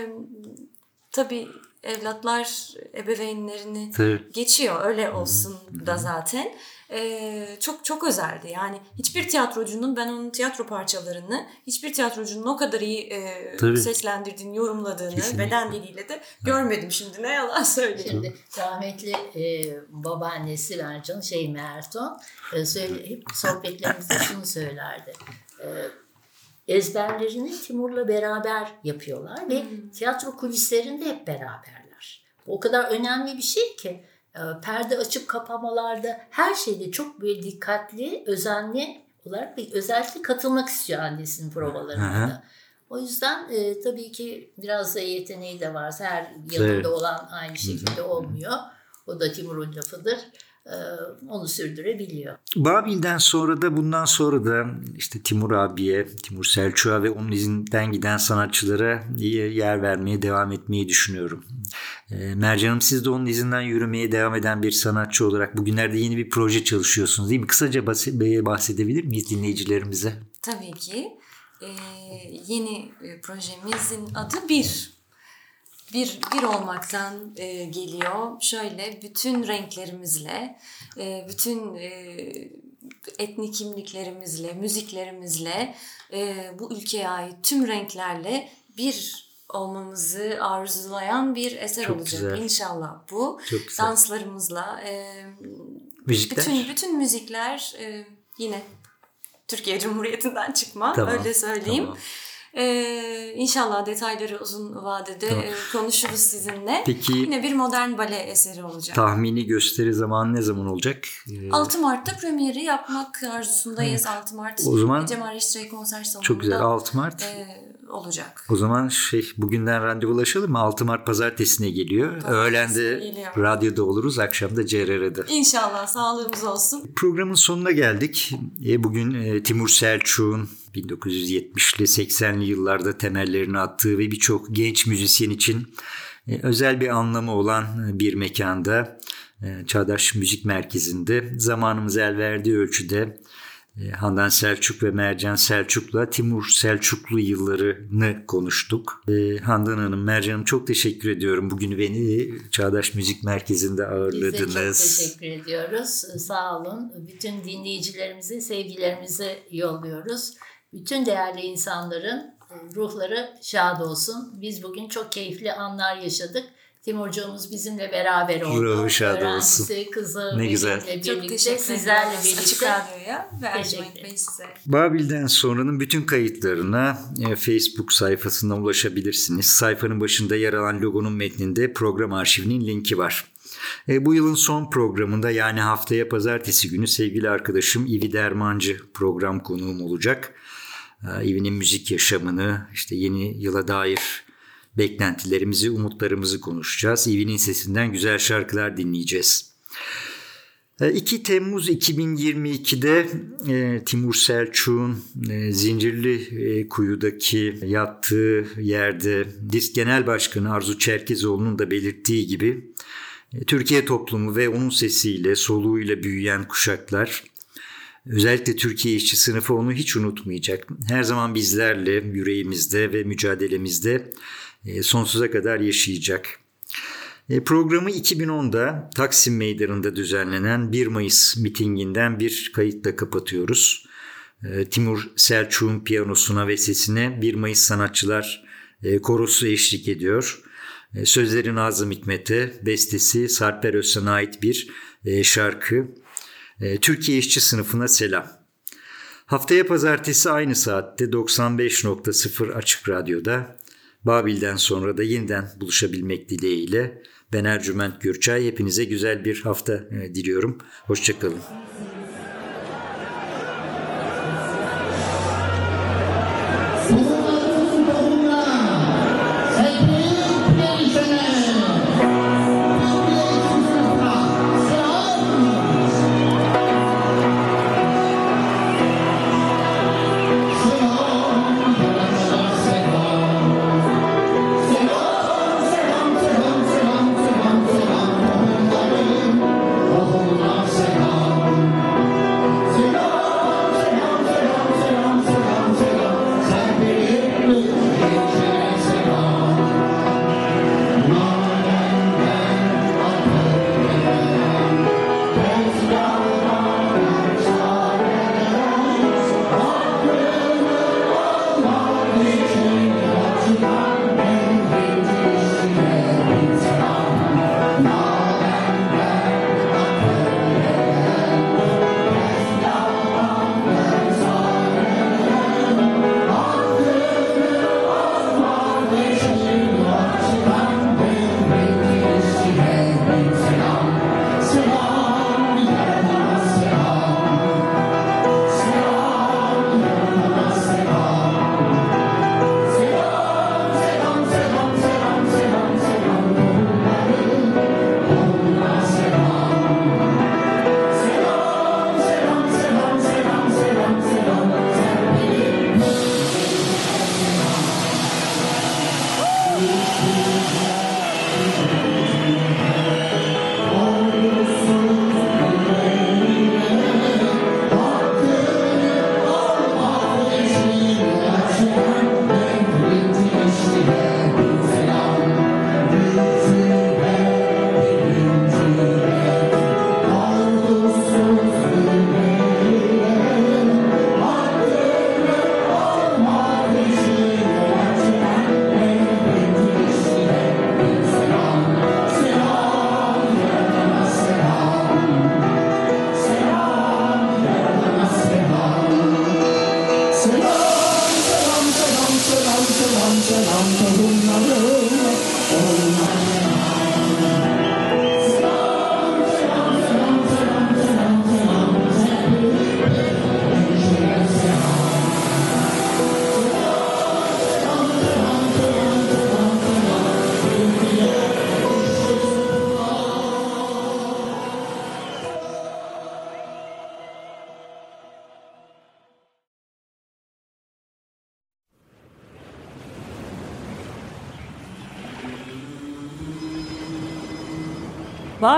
tabii evlatlar ebeveynlerini Tabii. geçiyor. Öyle olsun da zaten. Ee, çok çok özeldi. Yani hiçbir tiyatrocunun ben onun tiyatro parçalarını hiçbir tiyatrocunun o kadar iyi e, Tabii. seslendirdiğini, yorumladığını Kesinlikle. beden diliyle de görmedim şimdi. Ne yalan söyleyeyim. Şimdi rahmetli e, babaannesi Mercan şey Merton e, söyle, hep sohbetlerimizde şunu söylerdi. E, ezberlerini Timur'la beraber yapıyorlar ve tiyatro kulislerinde hep beraberler. O kadar önemli bir şey ki e, perde açıp kapamalarda her şeyde çok böyle dikkatli, özenli olarak bir özellikle katılmak istiyor annesinin provalarına da. O yüzden e, tabii ki biraz da yeteneği de var. Her yanında Evet. olan aynı şekilde olmuyor. O da Timur'un lafıdır. E, onu sürdürebiliyor. Babil'den sonra da bundan sonra da işte Timur abiye, Timur Selçuk'a ve onun izinden giden sanatçılara yer vermeye devam etmeyi düşünüyorum. Ee, Mercan'ım siz de onun izinden yürümeye devam eden bir sanatçı olarak bugünlerde yeni bir proje çalışıyorsunuz değil mi? Kısaca bahse- bahsedebilir miyiz dinleyicilerimize? Tabii ki. Ee, yeni e, projemizin adı Bir. Bir, bir olmaktan e, geliyor. Şöyle bütün renklerimizle, e, bütün e, etnik kimliklerimizle, müziklerimizle, e, bu ülkeye ait tüm renklerle bir olmamızı arzulayan bir eser Çok olacak güzel. inşallah bu. Çok güzel. Danslarımızla, e, Müzikler? bütün bütün müzikler e, yine Türkiye Cumhuriyeti'nden çıkma Tamam, öyle söyleyeyim. tamam. Ee, inşallah detayları uzun vadede Tamam. e, konuşuruz sizinle. Peki- Yine bir modern bale eseri olacak. Tahmini gösteri zamanı ne zaman olacak? Ee, 6 Mart'ta premieri yapmak arzusundayız. 6 Mart O zaman- Cemal Reştrey konser salonunda çok güzel 6 Mart. e, olacak. O zaman şey bugünden randevulaşalım mı? 6 Mart pazartesine geliyor. Öğlen de geliyor. radyoda oluruz, akşam da CRR'de. İnşallah sağlığımız olsun. Programın sonuna geldik. E, Bugün e, Timur Selçuk'un 1970'li 80'li yıllarda temellerini attığı ve birçok genç müzisyen için e, özel bir anlamı olan bir mekanda Çağdaş Müzik Merkezi'nde zamanımız el verdiği ölçüde Handan Selçuk ve Mercan Selçuk'la Timur Selçuklu yıllarını konuştuk. E, Handan Hanım, Mercan Hanım çok teşekkür ediyorum. Bugün beni Çağdaş Müzik Merkezi'nde ağırladınız. Biz de çok teşekkür ediyoruz. Sağ olun. Bütün dinleyicilerimize sevgilerimizi yolluyoruz. Bütün değerli insanların e, ruhları şad olsun. Biz bugün çok keyifli anlar yaşadık. Timurcuğumuz bizimle beraber oldu. Ruhu şad olsun. kızı Ne güzel. birlikte, Çok teşekkür sizlerle birlikte. Açık Radyo'ya ve Ercüment size. Babil'den sonranın bütün kayıtlarına e, Facebook sayfasından ulaşabilirsiniz. Sayfanın başında yer alan logonun metninde program arşivinin linki var. E, bu yılın son programında yani haftaya pazartesi günü sevgili arkadaşım İvi Dermancı program konuğum olacak. E, İvi'nin müzik yaşamını, işte yeni yıla dair beklentilerimizi, umutlarımızı konuşacağız. İvi'nin sesinden güzel şarkılar dinleyeceğiz. 2 Temmuz 2022'de e, Timur Selçuk'un e, Zincirli e, Kuyu'daki yattığı yerde Disk Genel Başkanı Arzu Çerkezoğlu'nun da belirttiği gibi e, Türkiye toplumu ve onun sesiyle, soluğuyla büyüyen kuşaklar özellikle Türkiye işçi sınıfı onu hiç unutmayacak. Her zaman bizlerle yüreğimizde ve mücadelemizde e, sonsuza kadar yaşayacak. E, programı 2010'da Taksim Meydanı'nda düzenlenen 1 Mayıs mitinginden bir kayıtla kapatıyoruz. E, Timur Selçuk'un piyanosuna ve sesine 1 Mayıs sanatçılar korosu eşlik ediyor. Sözleri Nazım Hikmet'e, bestesi Sarper Özsan'a ait bir şarkı. Türkiye işçi sınıfına selam. Haftaya pazartesi aynı saatte 95.0 Açık Radyo'da Babil'den sonra da yeniden buluşabilmek dileğiyle ben Ercüment Gürçay. Hepinize güzel bir hafta e, diliyorum. Hoşçakalın.